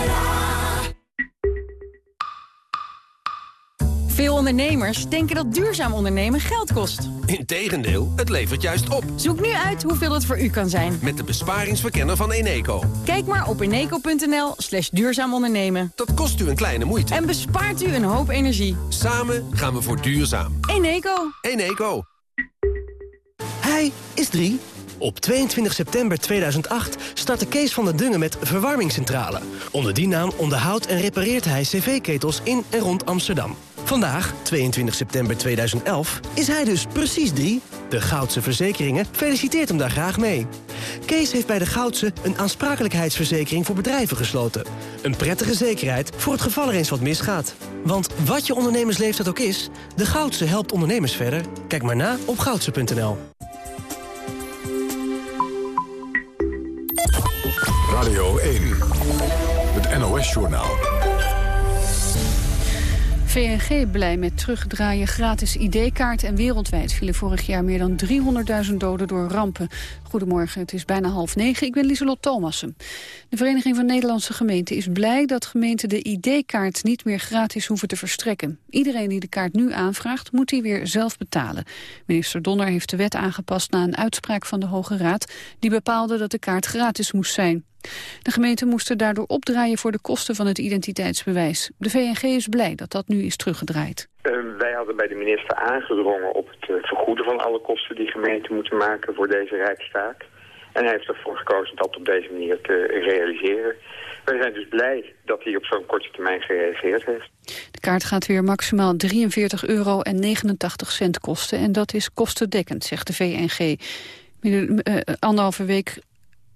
Veel ondernemers denken dat duurzaam ondernemen geld kost. Integendeel, het levert juist op. Zoek nu uit hoeveel het voor u kan zijn. Met de besparingsverkenner van Eneco. Kijk maar op eneco.nl slash duurzaam ondernemen. Dat kost u een kleine moeite. En bespaart u een hoop energie. Samen gaan we voor duurzaam. Eneco. Eneco. Hij is drie. Op 22 september 2008 startte Kees van der Dungen met Verwarmingscentrale. Onder die naam onderhoudt en repareert hij cv-ketels in en rond Amsterdam. Vandaag, 22 september 2011, is hij dus precies drie. De Goudse Verzekeringen feliciteert hem daar graag mee. Kees heeft bij de Goudse een aansprakelijkheidsverzekering voor bedrijven gesloten. Een prettige zekerheid voor het geval er eens wat misgaat. Want wat je ondernemersleeftijd ook is, de Goudse helpt ondernemers verder. Kijk maar na op goudse.nl. Radio 1, het NOS-journaal. VNG blij met terugdraaien gratis ID-kaart en wereldwijd vielen vorig jaar meer dan 300.000 doden door rampen. Goedemorgen, het is bijna half negen. Ik ben Lieselot Thomassen. De Vereniging van Nederlandse Gemeenten is blij dat gemeenten de ID-kaart niet meer gratis hoeven te verstrekken. Iedereen die de kaart nu aanvraagt, moet die weer zelf betalen. Minister Donner heeft de wet aangepast na een uitspraak van de Hoge Raad die bepaalde dat de kaart gratis moest zijn. De gemeenten moesten daardoor opdraaien voor de kosten van het identiteitsbewijs. De VNG is blij dat dat nu is teruggedraaid. Uh, wij hadden bij de minister aangedrongen op het uh, vergoeden van alle kosten die gemeenten moeten maken voor deze rijkstaak. En hij heeft ervoor gekozen dat op deze manier te realiseren. Wij zijn dus blij dat hij op zo'n korte termijn gereageerd heeft. De kaart gaat weer maximaal 43 euro en 89 cent kosten. En dat is kostendekkend, zegt de VNG. Binnen uh, anderhalve week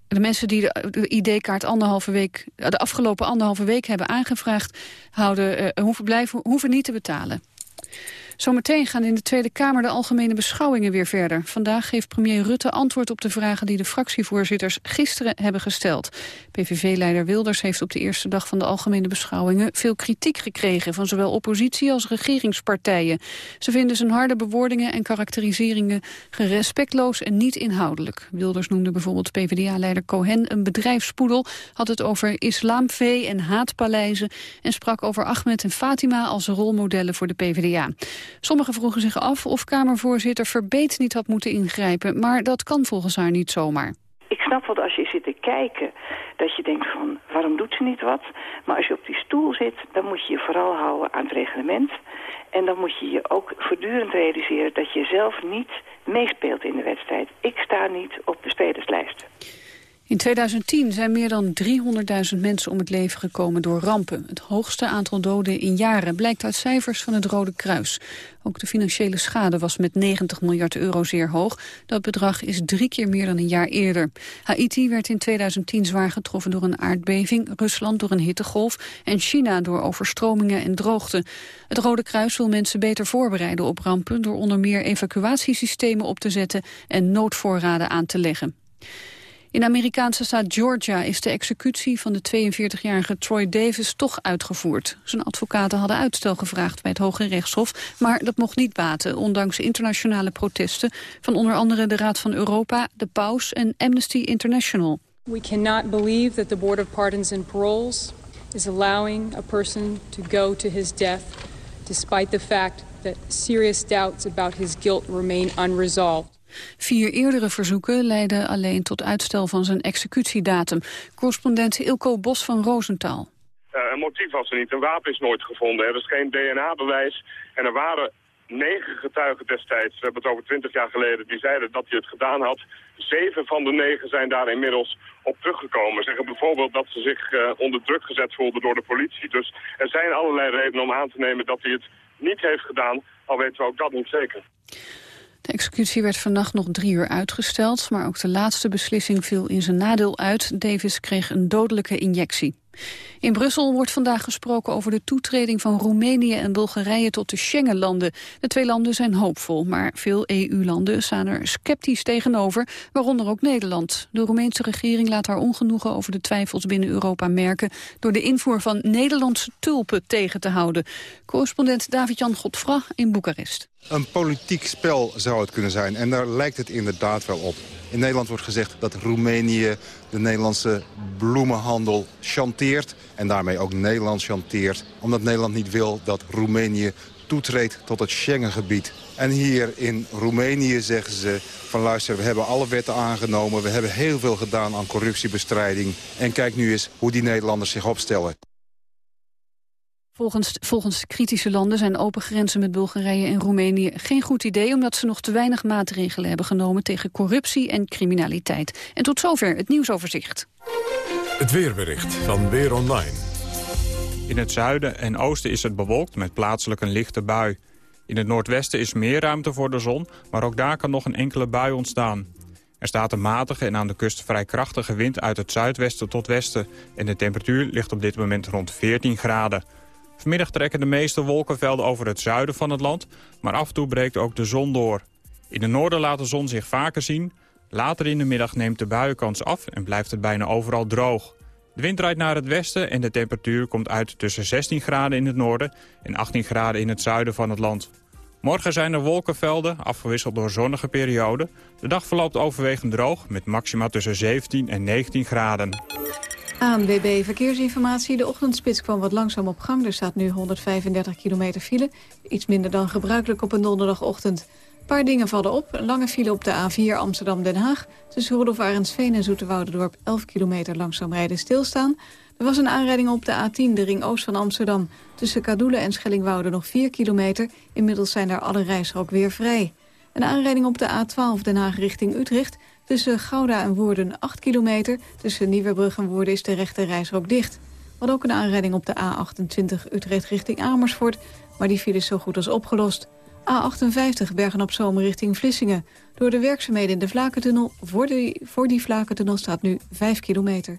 de mensen die de ID-kaart anderhalve week, de afgelopen anderhalve week hebben aangevraagd, houden, hoeven, blijven, hoeven niet te betalen. Zometeen gaan in de Tweede Kamer de algemene beschouwingen weer verder. Vandaag geeft premier Rutte antwoord op de vragen die de fractievoorzitters gisteren hebben gesteld. PVV-leider Wilders heeft op de eerste dag van de algemene beschouwingen veel kritiek gekregen van zowel oppositie als regeringspartijen. Ze vinden zijn harde bewoordingen en karakteriseringen gerespectloos en niet inhoudelijk. Wilders noemde bijvoorbeeld PvdA-leider Cohen een bedrijfspoedel, had het over islamvee en haatpaleizen en sprak over Ahmed en Fatima als rolmodellen voor de PvdA. Sommigen vroegen zich af of Kamervoorzitter Verbeet niet had moeten ingrijpen, maar dat kan volgens haar niet zomaar. Ik snap wat als je zit te kijken, dat je denkt van waarom doet ze niet wat? Maar als je op die stoel zit, dan moet je je vooral houden aan het reglement. En dan moet je je ook voortdurend realiseren dat je zelf niet meespeelt in de wedstrijd. Ik sta niet op de spelerslijst. In 2010 zijn meer dan 300.000 mensen om het leven gekomen door rampen. Het hoogste aantal doden in jaren blijkt uit cijfers van het Rode Kruis. Ook de financiële schade was met 90 miljard euro zeer hoog. Dat bedrag is drie keer meer dan een jaar eerder. Haiti werd in 2010 zwaar getroffen door een aardbeving, Rusland door een hittegolf en China door overstromingen en droogte. Het Rode Kruis wil mensen beter voorbereiden op rampen door onder meer evacuatiesystemen op te zetten en noodvoorraden aan te leggen. In de Amerikaanse staat Georgia is de executie van de 42-jarige Troy Davis toch uitgevoerd. Zijn advocaten hadden uitstel gevraagd bij het Hoge Rechtshof, maar dat mocht niet baten, ondanks internationale protesten van onder andere de Raad van Europa, de Paus en Amnesty International. We cannot believe that the Board of Pardons and Paroles is allowing a person to go to his death despite the fact that serious doubts about his guilt remain unresolved. Vier eerdere verzoeken leidden alleen tot uitstel van zijn executiedatum. Correspondent Ilko Bos van Roosentaal. Uh, een motief was er niet. Een wapen is nooit gevonden. Er is geen DNA-bewijs. En er waren negen getuigen destijds, we hebben het over twintig jaar geleden, die zeiden dat hij het gedaan had. Zeven van de negen zijn daar inmiddels op teruggekomen. Zeggen bijvoorbeeld dat ze zich uh, onder druk gezet voelden door de politie. Dus er zijn allerlei redenen om aan te nemen dat hij het niet heeft gedaan, al weten we ook dat niet zeker. De executie werd vannacht nog drie uur uitgesteld, maar ook de laatste beslissing viel in zijn nadeel uit. Davis kreeg een dodelijke injectie. In Brussel wordt vandaag gesproken over de toetreding van Roemenië en Bulgarije tot de Schengenlanden. De twee landen zijn hoopvol, maar veel EU-landen staan er sceptisch tegenover, waaronder ook Nederland. De Roemeense regering laat haar ongenoegen over de twijfels binnen Europa merken door de invoer van Nederlandse tulpen tegen te houden. Correspondent David-Jan Godfra in Boekarest. Een politiek spel zou het kunnen zijn en daar lijkt het inderdaad wel op. In Nederland wordt gezegd dat Roemenië de Nederlandse bloemenhandel chanteert. En daarmee ook Nederland chanteert. Omdat Nederland niet wil dat Roemenië toetreedt tot het Schengengebied. En hier in Roemenië zeggen ze van luister, we hebben alle wetten aangenomen. We hebben heel veel gedaan aan corruptiebestrijding. En kijk nu eens hoe die Nederlanders zich opstellen. Volgens, volgens kritische landen zijn open grenzen met Bulgarije en Roemenië geen goed idee... omdat ze nog te weinig maatregelen hebben genomen tegen corruptie en criminaliteit. En tot zover het nieuwsoverzicht. Het weerbericht van Weer Online. In het zuiden en oosten is het bewolkt met plaatselijk een lichte bui. In het noordwesten is meer ruimte voor de zon, maar ook daar kan nog een enkele bui ontstaan. Er staat een matige en aan de kust vrij krachtige wind uit het zuidwesten tot westen... en de temperatuur ligt op dit moment rond 14 graden. Vanmiddag trekken de meeste wolkenvelden over het zuiden van het land... maar af en toe breekt ook de zon door. In het noorden laat de zon zich vaker zien. Later in de middag neemt de buienkans af en blijft het bijna overal droog. De wind draait naar het westen en de temperatuur komt uit tussen 16 graden in het noorden... en 18 graden in het zuiden van het land. Morgen zijn er wolkenvelden, afgewisseld door zonnige perioden. De dag verloopt overwegend droog, met maxima tussen 17 en 19 graden. ANWB Verkeersinformatie. De ochtendspits kwam wat langzaam op gang. Er staat nu 135 kilometer file. Iets minder dan gebruikelijk op een donderdagochtend. Een paar dingen vallen op. Een lange file op de A4 Amsterdam-Den Haag. Tussen Rudolf Arendsveen en Zoeterwoudendorp 11 kilometer langzaam rijden stilstaan. Er was een aanrijding op de A10, de ring oost van Amsterdam. Tussen Kadoelen en Schellingwoude nog 4 kilometer. Inmiddels zijn daar alle ook weer vrij. Een aanrijding op de A12 Den Haag richting Utrecht. Tussen Gouda en Woerden 8 kilometer. Tussen Nieuwebrug en Woerden is de rechte reisrook dicht. Wat ook een aanrijding op de A28 Utrecht richting Amersfoort. Maar die viel is zo goed als opgelost. A58 Bergen-op-Zoom richting Vlissingen. Door de werkzaamheden in de Vlakentunnel voor, de, voor die Vlakentunnel staat nu 5 kilometer.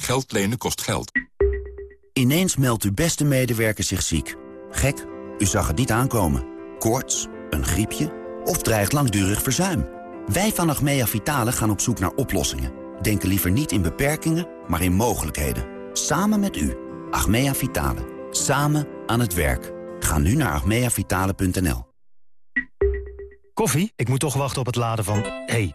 Geld lenen kost geld. Ineens meldt uw beste medewerker zich ziek. Gek, u zag het niet aankomen. Koorts, een griepje of dreigt langdurig verzuim. Wij van Achmea Vitale gaan op zoek naar oplossingen. Denken liever niet in beperkingen, maar in mogelijkheden. Samen met u. Achmea Vitale. Samen aan het werk. Ga nu naar achmeavitale.nl. Koffie? Ik moet toch wachten op het laden van... hey,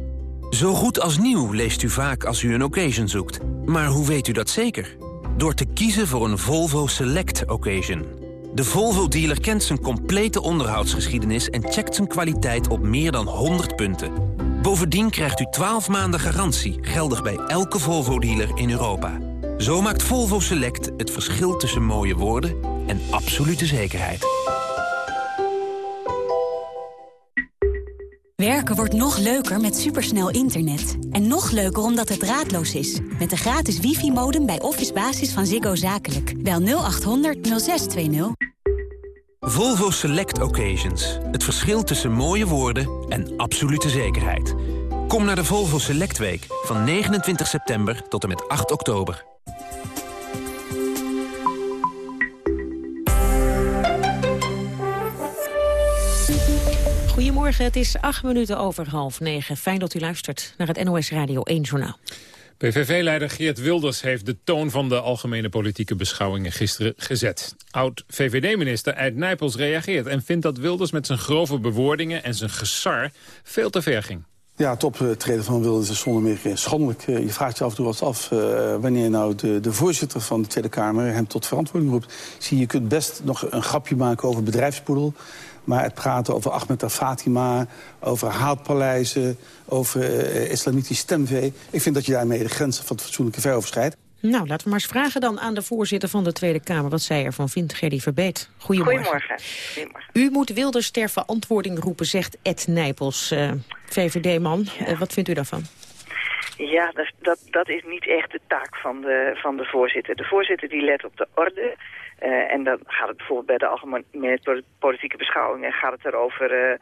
Zo goed als nieuw leest u vaak als u een occasion zoekt. Maar hoe weet u dat zeker? Door te kiezen voor een Volvo Select Occasion. De Volvo-dealer kent zijn complete onderhoudsgeschiedenis... en checkt zijn kwaliteit op meer dan 100 punten. Bovendien krijgt u 12 maanden garantie... geldig bij elke Volvo-dealer in Europa. Zo maakt Volvo Select het verschil tussen mooie woorden en absolute zekerheid. Werken wordt nog leuker met supersnel internet. En nog leuker omdat het draadloos is. Met de gratis wifi-modem bij Office Basis van Ziggo Zakelijk. Bel 0800 0620. Volvo Select Occasions. Het verschil tussen mooie woorden en absolute zekerheid. Kom naar de Volvo Select Week van 29 september tot en met 8 oktober. Goedemorgen, het is acht minuten over half negen. Fijn dat u luistert naar het NOS Radio 1 Journaal. PVV-leider Geert Wilders heeft de toon van de algemene politieke beschouwingen gisteren gezet. Oud-VVD-minister Eid Nijpels reageert en vindt dat Wilders met zijn grove bewoordingen en zijn gesar veel te ver ging. Ja, het optreden van Wilders is zonder meer schandelijk. Eh, je vraagt je af en toe wat af uh, wanneer nou de, de voorzitter van de Tweede Kamer hem tot verantwoording roept. Zie, je kunt best nog een grapje maken over bedrijfspoedel. Maar het praten over Ahmed al-Fatima, over haatpaleizen... over uh, islamitisch stemvee... ik vind dat je daarmee de grenzen van het fatsoenlijke ver overschrijdt. Nou, laten we maar eens vragen dan aan de voorzitter van de Tweede Kamer... wat zij ervan vindt, Gerdy Verbeet. Goedemorgen. Goedemorgen. Goedemorgen. U moet Wilders ter verantwoording roepen, zegt Ed Nijpels, uh, VVD-man. Uh, wat vindt u daarvan? Ja, dat, dat, dat is niet echt de taak van de, van de voorzitter. De voorzitter die let op de orde uh, en dan gaat het bijvoorbeeld bij de algemene politieke beschouwingen... gaat het erover uh,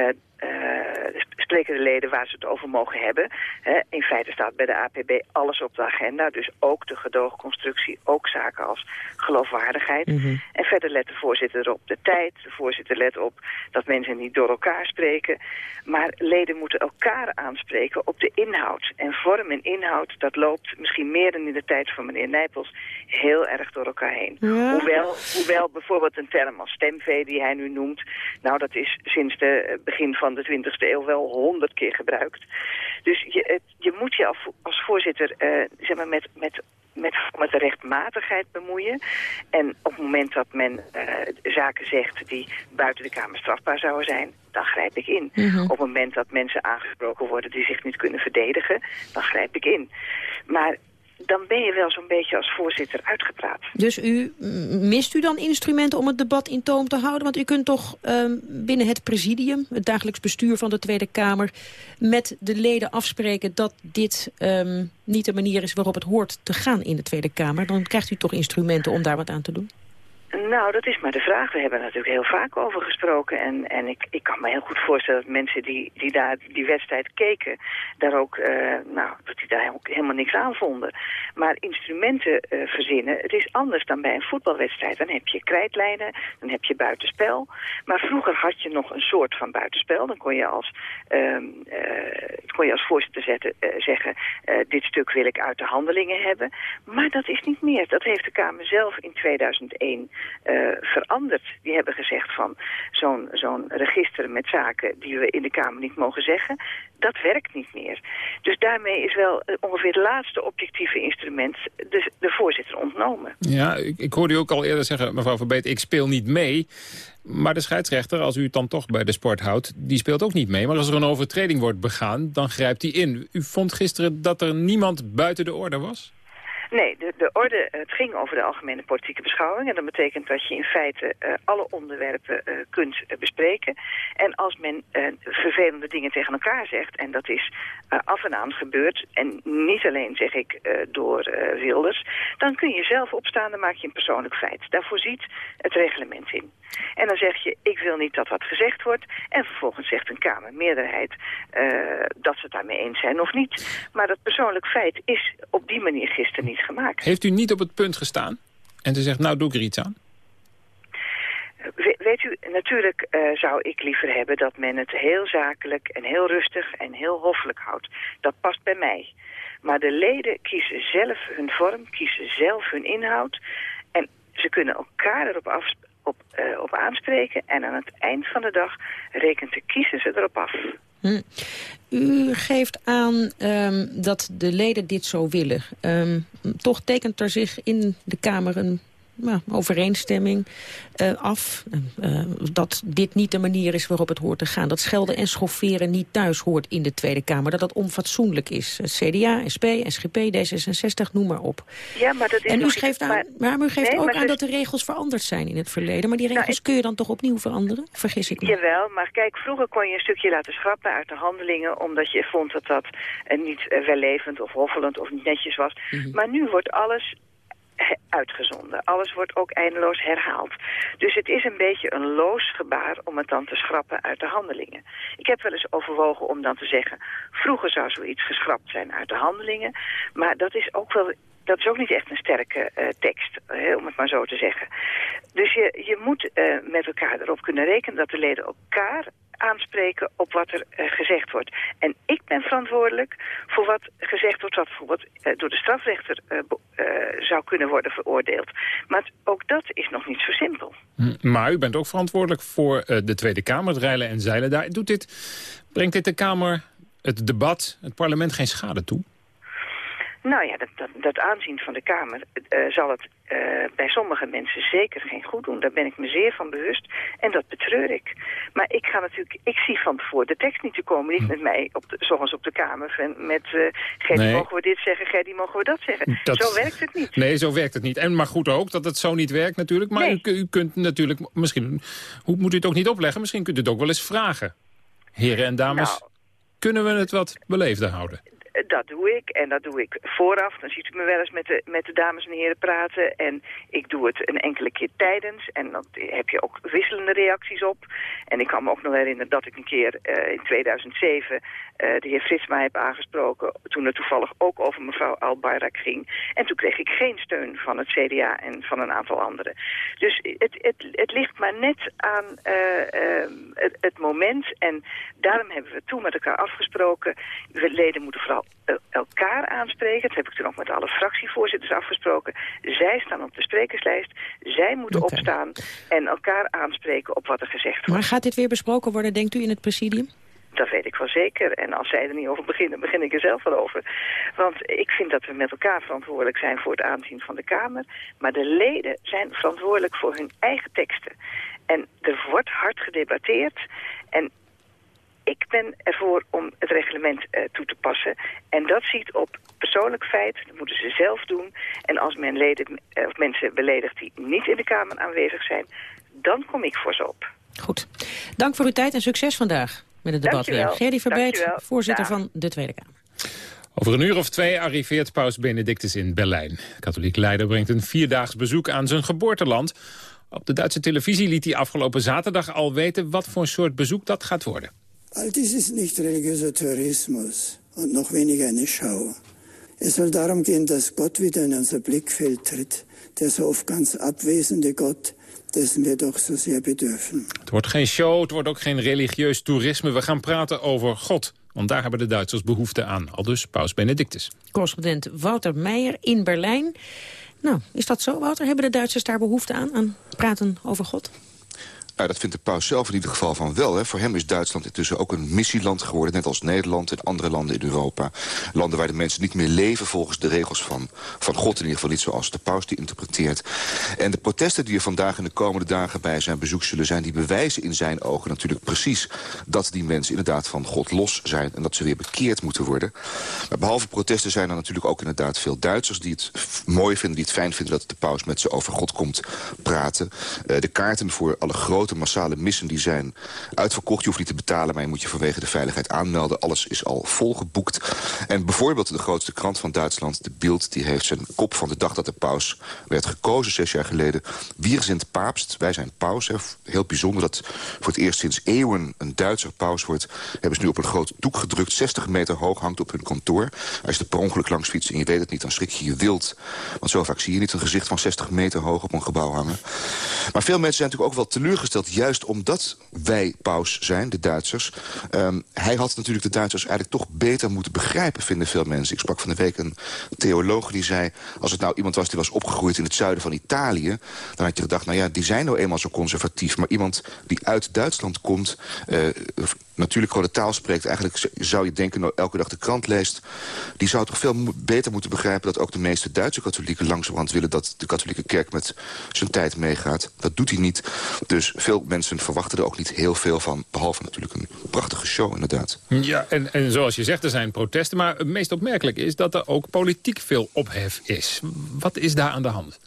uh, spreken de leden waar ze het over mogen hebben. in feite staat bij de APB alles op de agenda. Dus ook de gedoogconstructie, ook zaken als geloofwaardigheid. Mhm. En verder let de voorzitter op de tijd. De voorzitter let op dat mensen niet door elkaar spreken. Maar leden moeten elkaar aanspreken op de inhoud. En vorm en inhoud, dat loopt misschien meer dan in de tijd van meneer Nijpels heel erg door elkaar heen. Hoewel, hoewel bijvoorbeeld een term als stemvee die hij nu noemt... nou, dat is sinds de begin van de 20e eeuw wel honderd keer gebruikt. Dus je, het, je moet je als, als voorzitter eh, zeg maar met, met met, met de rechtmatigheid bemoeien. En op het moment dat men uh, zaken zegt die buiten de Kamer strafbaar zouden zijn, dan grijp ik in. Mhm. Op het moment dat mensen aangesproken worden die zich niet kunnen verdedigen, dan grijp ik in. Maar dan ben je wel zo'n beetje als voorzitter uitgepraat. Dus u mist u dan instrumenten om het debat in toom te houden? Want u kunt toch um, binnen het presidium, het dagelijks bestuur van de Tweede Kamer... met de leden afspreken dat dit um, niet de manier is waarop het hoort te gaan in de Tweede Kamer. Dan krijgt u toch instrumenten om daar wat aan te doen? Nou, dat is maar de vraag. We hebben er natuurlijk heel vaak over gesproken. En, en ik, ik kan me heel goed voorstellen dat mensen die, die daar die wedstrijd keken... daar ook, uh, nou, dat die daar ook helemaal niks aan vonden. Maar instrumenten uh, verzinnen, het is anders dan bij een voetbalwedstrijd. Dan heb je krijtlijnen, dan heb je buitenspel. Maar vroeger had je nog een soort van buitenspel. Dan kon je als, uh, kon je als voorzitter zetten, zeggen... dit stuk wil ik uit de handelingen hebben. Maar dat is niet meer. Dat heeft de Kamer zelf in 2001 uh, veranderd. Die hebben gezegd van zo'n zo'n register met zaken die we in de Kamer niet mogen zeggen, dat werkt niet meer. Dus daarmee is wel ongeveer het laatste objectieve instrument de, de voorzitter ontnomen. Ja, ik, ik hoorde u ook al eerder zeggen, mevrouw Verbeet, ik speel niet mee. Maar de scheidsrechter, als u het dan toch bij de sport houdt, die speelt ook niet mee. Maar als er een overtreding wordt begaan, dan grijpt hij in. U vond gisteren dat er niemand buiten de orde was? Nee, de, de orde, het ging over de algemene politieke beschouwing. En dat betekent dat je in feite uh, alle onderwerpen uh, kunt uh, bespreken. En als men vervelende dingen tegen elkaar zegt, en dat is af en aan gebeurd... en niet alleen, zeg ik, door Wilders... dan kun je zelf opstaan, dan maak je een persoonlijk feit. Daarvoor ziet het reglement in. En dan zeg je, ik wil niet dat dat gezegd wordt. En vervolgens zegt een Kamermeerderheid dat ze het daarmee eens zijn of niet. Maar dat persoonlijk feit is op die manier gisteren niet gemaakt. Heeft u niet op het punt gestaan? En ze zegt, nou doe ik er iets aan? We, weet u, natuurlijk uh, zou ik liever hebben dat men het heel zakelijk en heel rustig en heel hoffelijk houdt. Dat past bij mij. Maar de leden kiezen zelf hun vorm, kiezen zelf hun inhoud. En ze kunnen elkaar erop af, op, uh, op aanspreken. En aan het eind van de dag rekent de kiezer ze erop af. Hm. U geeft aan um, dat de leden dit zo willen. Um, toch tekent er zich in de Kamer een nou, overeenstemming uh, af. Uh, dat dit niet de manier is waarop het hoort te gaan. Dat schelden en schofferen niet thuis hoort in de Tweede Kamer. Dat dat onfatsoenlijk is. CDA, SP, SGP, D66, noem maar op. Ja, maar dat is en u geeft, aan, maar, maar u geeft nee, ook maar aan dus- dat de regels veranderd zijn in het verleden. Maar die regels Nou, ik- kun je dan toch opnieuw veranderen? Vergis ik me? Jawel, maar kijk, vroeger kon je een stukje laten schrappen uit de handelingen... omdat je vond dat dat eh, niet eh, wellevend of hoffelend of niet netjes was. Maar nu wordt alles <laughs> uitgezonden. Alles wordt ook eindeloos herhaald. Dus het is een beetje een loos gebaar om het dan te schrappen uit de handelingen. Ik heb wel eens overwogen om dan te zeggen... vroeger zou zoiets geschrapt zijn uit de handelingen... maar dat is ook wel... Dat is ook niet echt een sterke eh, tekst, hè, om het maar zo te zeggen. Dus je, je moet eh, met elkaar erop kunnen rekenen dat de leden elkaar aanspreken op wat er eh, gezegd wordt. En ik ben verantwoordelijk voor wat gezegd wordt, wat bijvoorbeeld eh, door de strafrechter eh, zou kunnen worden veroordeeld. Maar ook dat is nog niet zo simpel. Hm, Maar u bent ook verantwoordelijk voor de Tweede Kamer, het rijlen en zeilen. Daar doet dit, brengt dit de Kamer, het debat, het parlement geen schade toe? Nou ja, dat, dat, dat aanzien van de Kamer eh, zal het eh, bij sommige mensen zeker geen goed doen. Daar ben ik me zeer van bewust en dat betreur ik. Maar ik ga natuurlijk, ik zie van tevoren de tekst niet te komen. Niet met mij, op de, zoals op de Kamer, met uh, Gerdy Nee. mogen we dit zeggen, Gerdy mogen we dat zeggen. Dat- Zo werkt het niet. Nee, zo werkt het niet. En maar goed ook dat het zo niet werkt natuurlijk. Maar Nee. u, u kunt natuurlijk, misschien hoe moet u het ook niet opleggen. Misschien kunt u het ook wel eens vragen. Heren en dames, Nou. kunnen we het wat beleefder houden? Eh, dat doe ik en dat doe ik vooraf. Dan ziet u me wel eens met de, met de dames en heren praten. En ik doe het een enkele keer tijdens. En dan heb je ook wisselende reacties op. En ik kan me ook nog herinneren dat ik een keer uh, in 2007 uh, de heer Fritsma heb aangesproken. Toen het toevallig ook over mevrouw Al-Bayrak ging. En toen kreeg ik geen steun van het CDA en van een aantal anderen. Dus het, het, het ligt maar net aan uh, het, het moment. En daarom hebben we toen met elkaar afgesproken. Leden moeten vooral elkaar aanspreken. Dat heb ik toen ook met alle fractievoorzitters afgesproken. Zij staan op de sprekerslijst. Zij moeten okay. opstaan en elkaar aanspreken op wat er gezegd wordt. Maar gaat dit weer besproken worden, denkt u, in het presidium? Dat weet ik wel zeker. En als zij er niet over beginnen, <laughs> begin ik er zelf wel over. Want ik vind dat we met elkaar verantwoordelijk zijn voor het aanzien van de Kamer. Maar de leden zijn verantwoordelijk voor hun eigen teksten. En er wordt hard gedebatteerd. En ik ben ervoor om het reglement uh, toe te passen. En dat ziet op persoonlijk feit, dat moeten ze zelf doen. En als men leden, uh, of mensen beledigt die niet in de Kamer aanwezig zijn... dan kom ik voor ze op. Goed. Dank voor uw tijd en succes vandaag met het debat weer. Gerdy Verbeet, voorzitter ja. van de Tweede Kamer. Over een uur of twee arriveert paus Benedictus in Berlijn. De katholiek leider brengt een vierdaags bezoek aan zijn geboorteland. Op de Duitse televisie liet hij afgelopen zaterdag al weten... wat voor soort bezoek dat gaat worden. All dies ist nicht religiöser Tourismus und noch weniger eine Schau. Es soll darum gehen, dass Gott wieder in unser Blickfeld tritt. Der so oft ganz abwesende Gott, dessen wir doch so sehr bedürfen. Het wordt geen show, het wordt ook geen religieus toerisme. We gaan praten over God. Want daar hebben de Duitsers behoefte aan. Al dus paus Benedictus. Correspondent Wouter Meijer in Berlijn. Nou, is dat zo, Wouter? Hebben de Duitsers daar behoefte aan, aan praten over God? Nou, dat vindt de paus zelf in ieder geval van wel. Hè. Voor hem is Duitsland intussen ook een missieland geworden... net als Nederland en andere landen in Europa. Landen waar de mensen niet meer leven volgens de regels van, van God... in ieder geval niet zoals de paus die interpreteert. En de protesten die er vandaag en de komende dagen bij zijn bezoek zullen zijn... die bewijzen in zijn ogen natuurlijk precies... dat die mensen inderdaad van God los zijn... en dat ze weer bekeerd moeten worden. Maar behalve protesten zijn er natuurlijk ook inderdaad veel Duitsers... die het mooi vinden, die het fijn vinden dat de paus met ze over God komt praten. Uh, de kaarten voor alle grote massale missen die zijn uitverkocht. Je hoeft niet te betalen, maar je moet je vanwege de veiligheid aanmelden. Alles is al volgeboekt. En bijvoorbeeld de grootste krant van Duitsland, de Bild... die heeft zijn kop van de dag dat de paus werd gekozen, zes jaar geleden. Wir sind paapst, wij zijn paus. Hè. Heel bijzonder dat voor het eerst sinds eeuwen een Duitser paus wordt. Hebben ze nu op een groot doek gedrukt, 60 meter hoog, hangt op hun kantoor. Als je er per ongeluk langs fietst en je weet het niet, dan schrik je je wild. Want zo vaak zie je niet een gezicht van 60 meter hoog op een gebouw hangen. Maar veel mensen zijn natuurlijk ook wel teleurgesteld juist omdat wij paus zijn, de Duitsers. Um, hij had natuurlijk de Duitsers eigenlijk toch beter moeten begrijpen, vinden veel mensen. Ik sprak van de week een theoloog die zei... als het nou iemand was die was opgegroeid in het zuiden van Italië... dan had je gedacht, nou ja, die zijn nou eenmaal zo conservatief. Maar iemand die uit Duitsland komt... Uh, natuurlijk gewoon de taal spreekt. Eigenlijk zou je denken, nou, elke dag de krant leest... die zou toch veel beter moeten begrijpen... dat ook de meeste Duitse katholieken langzamerhand willen... dat de katholieke kerk met zijn tijd meegaat. Dat doet hij niet. Dus veel mensen verwachten er ook niet heel veel van. Behalve natuurlijk een prachtige show, inderdaad. Ja, en, en zoals je zegt, er zijn protesten. Maar het meest opmerkelijk is dat er ook politiek veel ophef is. Wat is daar aan de hand?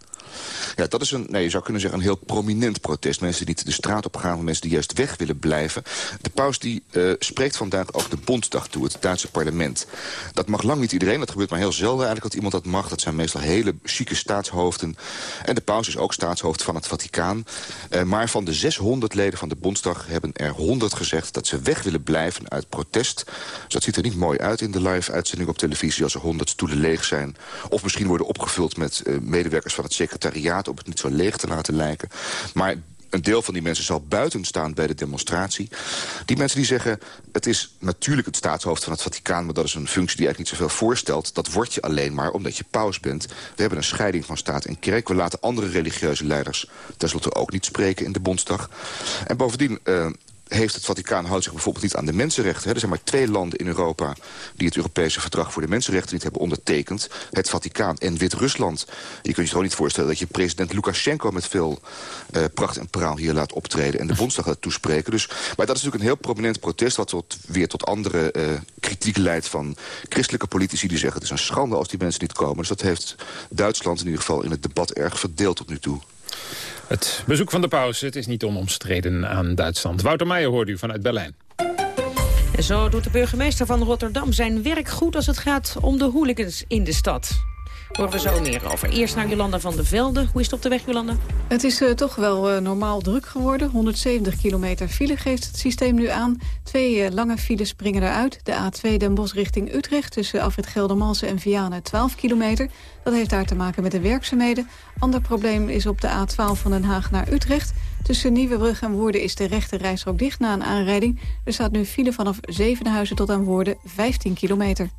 Ja, dat is een, nee, je zou kunnen zeggen, een heel prominent protest. Mensen die niet de straat op gaan, mensen die juist weg willen blijven. De paus die uh, spreekt vandaag ook de Bondsdag toe, het Duitse parlement. Dat mag lang niet iedereen, dat gebeurt maar heel zelden eigenlijk dat iemand dat mag. Dat zijn meestal hele chique staatshoofden. En de paus is ook staatshoofd van het Vaticaan. Uh, maar van de 600 leden van de Bondsdag hebben er 100 gezegd... dat ze weg willen blijven uit protest. Dus dat ziet er niet mooi uit in de live-uitzending op televisie... als er 100 stoelen leeg zijn. Of misschien worden opgevuld met uh, medewerkers van het om het niet zo leeg te laten lijken. Maar een deel van die mensen zal buiten staan bij de demonstratie. Die mensen die zeggen, het is natuurlijk het staatshoofd van het Vaticaan... maar dat is een functie die eigenlijk niet zoveel voorstelt. Dat word je alleen maar omdat je paus bent. We hebben een scheiding van staat en kerk. We laten andere religieuze leiders tenslotte ook niet spreken in de Bondsdag. En bovendien... Uh, heeft het Vaticaan houdt zich bijvoorbeeld niet aan de mensenrechten. Er zijn maar twee landen in Europa die het Europese Verdrag voor de Mensenrechten niet hebben ondertekend. Het Vaticaan en Wit-Rusland. Je kunt je gewoon niet voorstellen dat je president Lukashenko met veel uh, pracht en praal hier laat optreden en de Bondsdag laat toespreken. Dus, maar dat is natuurlijk een heel prominent protest wat tot, weer tot andere uh, kritiek leidt van christelijke politici die zeggen het is een schande als die mensen niet komen. Dus dat heeft Duitsland in ieder geval in het debat erg verdeeld tot nu toe. Het bezoek van de paus, het is niet onomstreden aan Duitsland. Wouter Meijer hoorde u vanuit Berlijn. Zo doet de burgemeester van Rotterdam zijn werk goed als het gaat om de hooligans in de stad. Horen we zo meer over. Eerst naar Jolanda van der Velde. Hoe is het op de weg, Jolanda? Het is uh, toch wel uh, normaal druk geworden. 170 kilometer file geeft het systeem nu aan. Twee uh, lange files springen eruit. De A2 Den Bosch richting Utrecht tussen Afrit Geldermalsen en Vianen 12 kilometer. Dat heeft daar te maken met de werkzaamheden. Ander probleem is op de A12 van Den Haag naar Utrecht. Tussen Nieuwebrug en Woerden is de rechte reisrook dicht na een aanrijding. Er staat nu file vanaf Zevenhuizen tot aan Woerden 15 kilometer.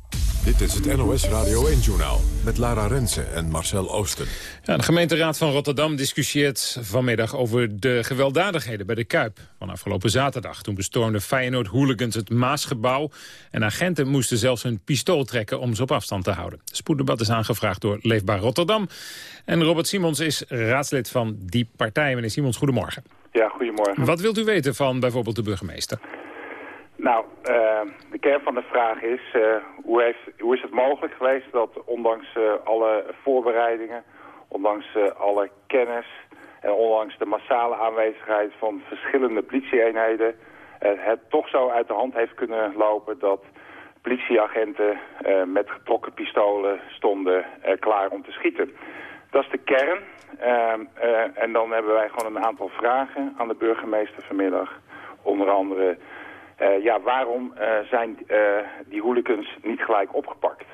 Dit is het NOS Radio 1-journaal met Lara Rensen en Marcel Oosten. Ja, de gemeenteraad van Rotterdam discussieert vanmiddag over de gewelddadigheden bij de Kuip. Van afgelopen zaterdag. Toen bestormden Feyenoord hooligans het Maasgebouw. En agenten moesten zelfs hun pistool trekken om ze op afstand te houden. Het spoeddebat is aangevraagd door Leefbaar Rotterdam. En Robert Simons is raadslid van die partij. Meneer Simons, goedemorgen. Ja, goedemorgen. Wat wilt u weten van bijvoorbeeld de burgemeester? Nou, uh, de kern van de vraag is, uh, hoe, hoe is het mogelijk geweest dat ondanks uh, alle voorbereidingen, ondanks alle kennis en ondanks de massale aanwezigheid van verschillende politieeenheden, het toch zo uit de hand heeft kunnen lopen dat politieagenten met getrokken pistolen stonden klaar om te schieten. Dat is de kern. en dan hebben wij gewoon een aantal vragen aan de burgemeester vanmiddag. Onder andere uh, ja, waarom uh, zijn uh, die hooligans niet gelijk opgepakt?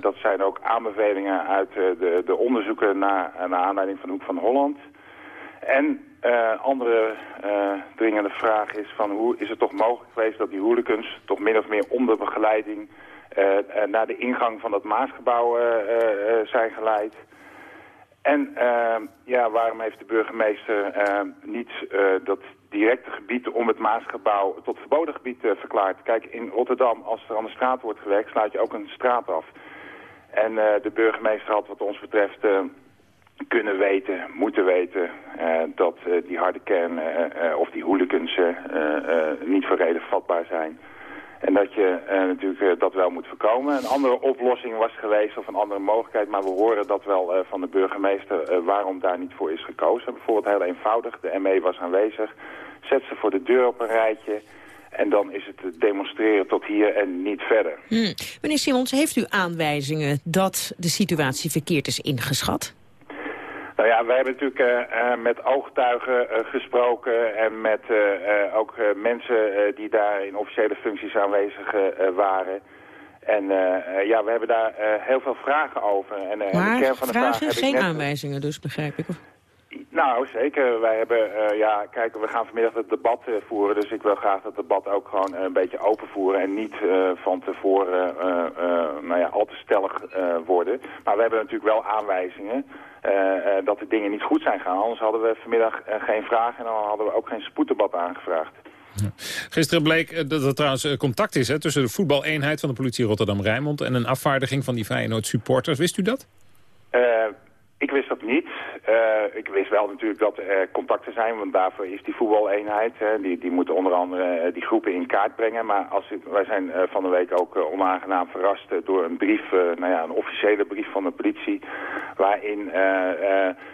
Dat zijn ook aanbevelingen uit de, de, onderzoeken naar, naar aanleiding van Hoek van Holland. En andere dringende vraag is van hoe is het toch mogelijk geweest dat die hooligans toch min of meer onder begeleiding naar de ingang van dat Maasgebouw zijn geleid? En ja, waarom heeft de burgemeester niet dat directe gebied om het Maasgebouw tot verboden gebied uh, verklaard. Kijk, in Rotterdam, als er aan de straat wordt gewerkt, sluit je ook een straat af. En uh, de burgemeester had wat ons betreft kunnen weten, moeten weten... dat die harde kern of die hooligans niet voor reden vatbaar zijn... En dat je uh, natuurlijk uh, dat wel moet voorkomen. Een andere oplossing was geweest, of een andere mogelijkheid... maar we horen dat wel uh, van de burgemeester waarom daar niet voor is gekozen. Bijvoorbeeld heel eenvoudig, de ME was aanwezig. Zet ze voor de deur op een rijtje... En dan is het demonstreren tot hier en niet verder. Hmm. Meneer Simons, heeft u aanwijzingen dat de situatie verkeerd is ingeschat? Nou ja, wij hebben natuurlijk uh, met oogtuigen uh, gesproken en met ook mensen die daar in officiële functies aanwezig waren. En ja, we hebben daar heel veel vragen over. En, maar de kern van de vragen, vraag geen net... aanwijzingen dus, begrijp ik? Nou, zeker. Wij hebben, uh, ja, kijk, we gaan vanmiddag het debat uh, voeren. Dus ik wil graag dat debat ook gewoon uh, een beetje open voeren. En niet van tevoren, nou ja, al te stellig worden. Maar we hebben natuurlijk wel aanwijzingen dat de dingen niet goed zijn gaan. Anders hadden we vanmiddag geen vragen en dan hadden we ook geen spoeddebat aangevraagd. Gisteren bleek dat er trouwens contact is hè, tussen de voetbaleenheid van de politie Rotterdam-Rijnmond... en een afvaardiging van die Feyenoord supporters. Wist u dat? Ik wist dat niet. Uh, ik wist wel natuurlijk dat er contacten zijn, want daarvoor is die voetbaleenheid. Hè, die, die moet onder andere uh, die groepen in kaart brengen. Maar als wij zijn uh, van de week ook onaangenaam verrast door een brief, nou ja, een officiële brief van de politie. Waarin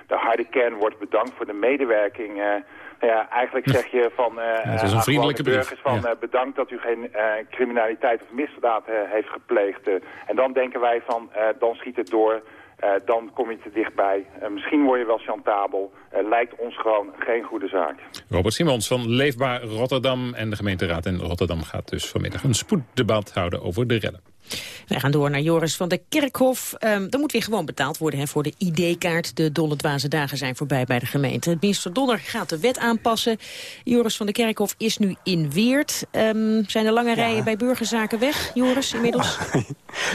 de harde kern wordt bedankt voor de medewerking. nou ja, eigenlijk zeg je van ja, het is een vriendelijke burgers van ja. bedankt dat u geen criminaliteit of misdaad heeft gepleegd. en dan denken wij van, dan schiet het door... Uh, dan kom je te dichtbij. Uh, misschien word je wel chantabel. Uh, lijkt ons gewoon geen goede zaak. Robert Simons van Leefbaar Rotterdam en de gemeenteraad in Rotterdam gaat dus vanmiddag een spoeddebat houden over de redden. Wij gaan door naar Joris van der Kerkhof. Um, er moet weer gewoon betaald worden hè, voor de ID-kaart. De dolle dwaze dagen zijn voorbij bij de gemeente. Minister Donner gaat de wet aanpassen. Joris van der Kerkhof is nu in Weert. Um, zijn er lange ja. rijen bij burgerzaken weg, Joris, inmiddels? <laughs>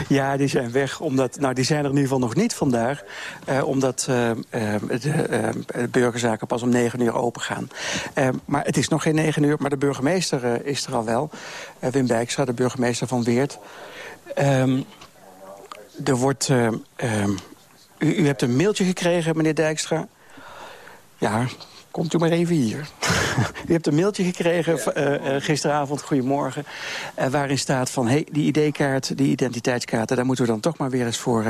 Ja, die zijn weg. Omdat, nou, die zijn er in ieder geval nog niet vandaag. Uh, omdat uh, uh, de burgerzaken pas om negen uur open gaan. maar het is nog geen negen uur, maar de burgemeester is er al wel. Wim Bijkstra, de burgemeester van Weert. Um, er wordt... Uh, um, u, u, hebt een mailtje gekregen, meneer Dijkstra. Ja, komt u maar even hier. <laughs> U hebt een mailtje gekregen uh, gisteravond, goedemorgen... Uh, waarin staat van, hey, die ID-kaart, die identiteitskaarten... daar moeten we dan toch maar weer eens voor,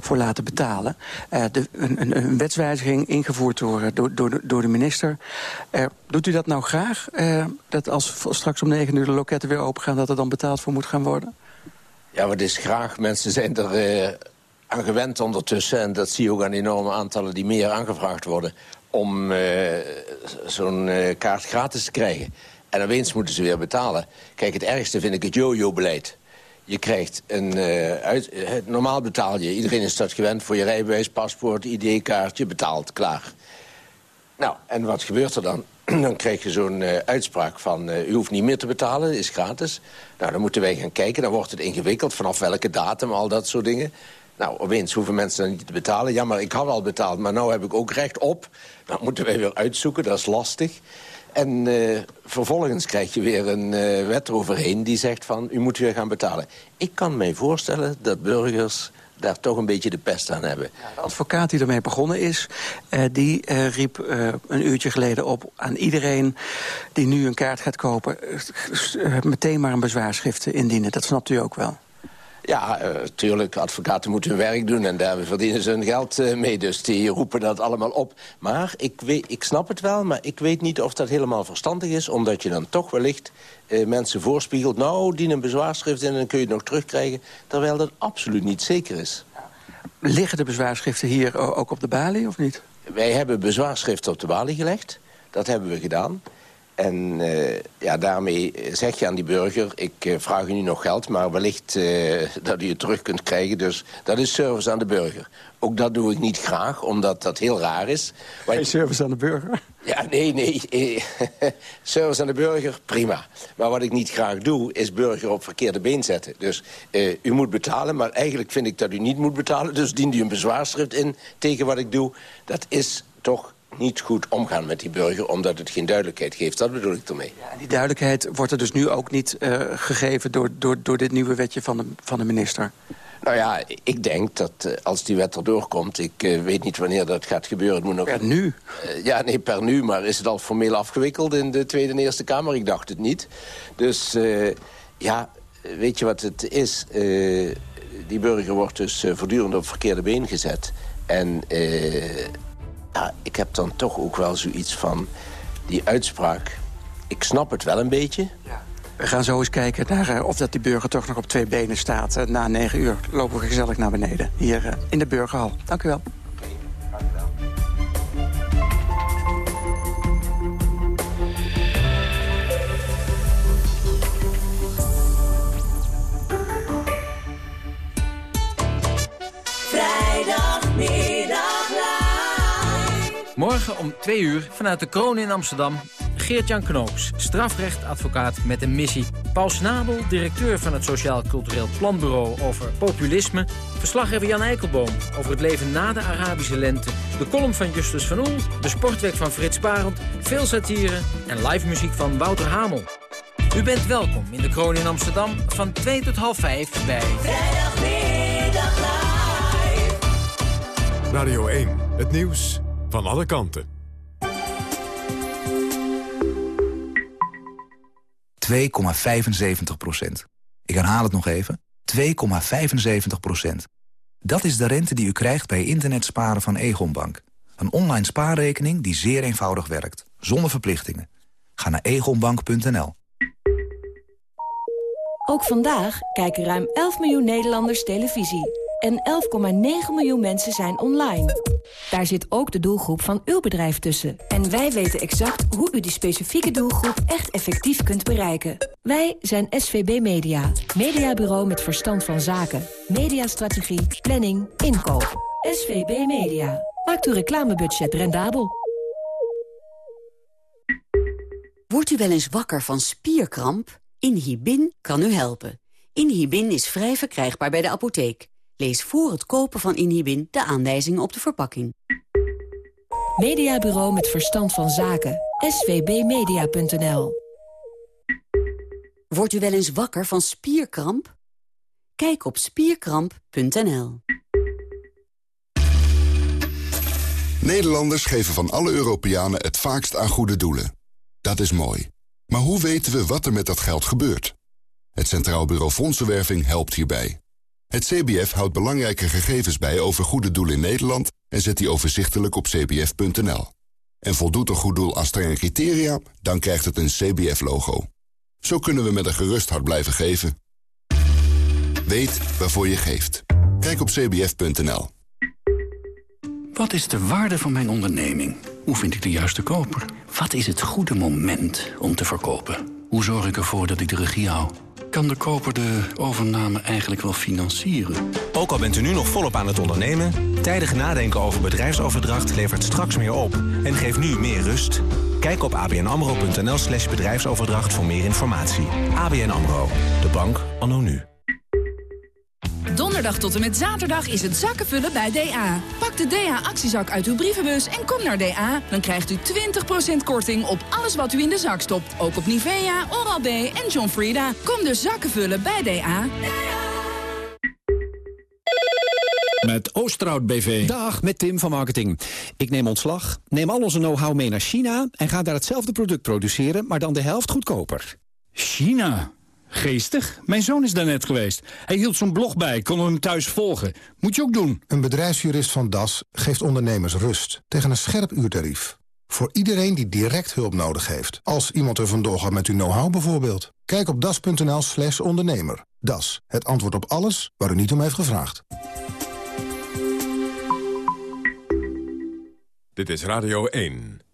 voor laten betalen. De, een, een, wetswijziging ingevoerd door, door, door, de, door de minister. doet u dat nou graag, dat als straks om negen uur de loketten weer open gaan... dat er dan betaald voor moet gaan worden? Ja, wat is graag. Mensen zijn er aan gewend ondertussen. En dat zie je ook aan enorme aantallen die meer aangevraagd worden... om uh, zo'n uh, kaart gratis te krijgen. En opeens moeten ze weer betalen. Kijk, het ergste vind ik het yo-yo-beleid. Je krijgt een... Uit, normaal betaal je. Iedereen is dat gewend voor je rijbewijs, paspoort, ID-kaart. Je betaalt, klaar. Nou, en wat gebeurt er dan? <clears throat> dan krijg je zo'n uh, uitspraak van... Uh, u hoeft niet meer te betalen, is gratis. Nou, dan moeten wij gaan kijken. Dan wordt het ingewikkeld, vanaf welke datum, al dat soort dingen. Nou, opeens hoeven mensen dan niet te betalen. Ja, maar ik had al betaald, maar nu heb ik ook recht op. Dat moeten wij weer uitzoeken, dat is lastig. En uh, vervolgens krijg je weer een uh, wet overheen die zegt van... u moet weer gaan betalen. Ik kan mij voorstellen dat burgers daar toch een beetje de pest aan hebben. De advocaat die ermee begonnen is, uh, die riep een uurtje geleden op aan iedereen die nu een kaart gaat kopen... meteen maar een bezwaarschrift indienen. Dat snapt u ook wel. Ja, natuurlijk, uh, advocaten moeten hun werk doen en daar verdienen ze hun geld uh, mee. Dus die roepen dat allemaal op. Maar ik, weet, ik snap het wel, maar ik weet niet of dat helemaal verstandig is... omdat je dan toch wellicht uh, mensen voorspiegelt... nou, dien een bezwaarschrift in en dan kun je het nog terugkrijgen... terwijl dat absoluut niet zeker is. Liggen de bezwaarschriften hier ook op de balie, of niet? Wij hebben bezwaarschriften op de balie gelegd. Dat hebben we gedaan. En uh, ja, daarmee zeg je aan die burger... ik uh, vraag u nu nog geld, maar wellicht uh, dat u het terug kunt krijgen. Dus dat is service aan de burger. Ook dat doe ik niet graag, omdat dat heel raar is. Geen service aan de burger? Ja, nee, nee. <laughs> service aan de burger, prima. Maar wat ik niet graag doe, is burger op verkeerde been zetten. Dus u moet betalen, maar eigenlijk vind ik dat u niet moet betalen. Dus dient u een bezwaarschrift in tegen wat ik doe. Dat is toch niet goed omgaan met die burger... omdat het geen duidelijkheid geeft. Dat bedoel ik ermee. Ja, en die duidelijkheid wordt er dus nu ook niet uh, gegeven... Door, door, door dit nieuwe wetje van de, van de minister? Nou ja, ik denk dat uh, als die wet erdoor komt... ik uh, weet niet wanneer dat gaat gebeuren. Het moet nog... Per nu? ja, nee, per nu. Maar is het al formeel afgewikkeld in de Tweede en Eerste Kamer? Ik dacht het niet. Dus ja, weet je wat het is? die burger wordt dus voortdurend op verkeerde been gezet. En ja, ik heb dan toch ook wel zoiets van die uitspraak. Ik snap het wel een beetje. Ja. We gaan zo eens kijken naar uh, of dat die burger toch nog op twee benen staat. Uh, na negen uur lopen we gezellig naar beneden. Hier uh, in de burgerhal. Dank u wel. Morgen om 2 uur vanuit de Kroon in Amsterdam... Geert-Jan Knoops, strafrechtadvocaat met een missie. Paul Snabel, directeur van het Sociaal Cultureel Planbureau over populisme. Verslaggever Jan Eikelboom over het leven na de Arabische lente. De column van Justus van Oel, de sportweek van Frits Barend... veel satire en live muziek van Wouter Hamel. U bent welkom in de Kroon in Amsterdam van 2 tot half 5 bij... Vrijdagmiddag live. Radio 1, het nieuws van alle kanten. 2,75 procent. Ik herhaal het nog even. 2,75 procent. Dat is de rente die u krijgt bij internetsparen van Egonbank. Een online spaarrekening die zeer eenvoudig werkt. Zonder verplichtingen. Ga naar egonbank.nl. Ook vandaag kijken ruim 11 miljoen Nederlanders televisie en 11,9 miljoen mensen zijn online. Daar zit ook de doelgroep van uw bedrijf tussen. En wij weten exact hoe u die specifieke doelgroep echt effectief kunt bereiken. Wij zijn SVB Media. Mediabureau met verstand van zaken. Mediastrategie, planning, inkoop. SVB Media. Maakt uw reclamebudget rendabel. Wordt u wel eens wakker van spierkramp? Inhibin kan u helpen. Inhibin is vrij verkrijgbaar bij de apotheek. Lees voor het kopen van Inhibin de aanwijzingen op de verpakking. Mediabureau met verstand van zaken. svbmedia.nl Wordt u wel eens wakker van spierkramp? Kijk op spierkramp.nl Nederlanders geven van alle Europeanen het vaakst aan goede doelen. Dat is mooi. Maar hoe weten we wat er met dat geld gebeurt? Het Centraal Bureau Fondsenwerving helpt hierbij. Het CBF houdt belangrijke gegevens bij over goede doelen in Nederland... en zet die overzichtelijk op cbf.nl. En voldoet een goed doel aan strenge criteria, dan krijgt het een CBF-logo. Zo kunnen we met een gerust hart blijven geven. Weet waarvoor je geeft. Kijk op cbf.nl. Wat is de waarde van mijn onderneming? Hoe vind ik de juiste koper? Wat is het goede moment om te verkopen? Hoe zorg ik ervoor dat ik de regie hou? Kan de koper de overname eigenlijk wel financieren? Ook al bent u nu nog volop aan het ondernemen... tijdig nadenken over bedrijfsoverdracht levert straks meer op... en geeft nu meer rust. Kijk op abnamro.nl slash bedrijfsoverdracht voor meer informatie. ABN AMRO, de bank anno nu. Donderdag tot en met zaterdag is het zakkenvullen bij DA. Pak de DA-actiezak uit uw brievenbus en kom naar DA. Dan krijgt u 20% korting op alles wat u in de zak stopt. Ook op Nivea, Oral-B en John Frieda. Kom dus zakkenvullen bij DA. Met Oosterhout BV. Dag, met Tim van Marketing. Ik neem ontslag, neem al onze know-how mee naar China... en ga daar hetzelfde product produceren, maar dan de helft goedkoper. China? Geestig. Mijn zoon is daar net geweest. Hij hield zo'n blog bij, kon hem thuis volgen. Moet je ook doen. Een bedrijfsjurist van Das geeft ondernemers rust tegen een scherp uurtarief. Voor iedereen die direct hulp nodig heeft. Als iemand er vandoor gaat met uw know-how bijvoorbeeld. Kijk op das.nl slash ondernemer. Das, het antwoord op alles waar u niet om heeft gevraagd. Dit is Radio 1.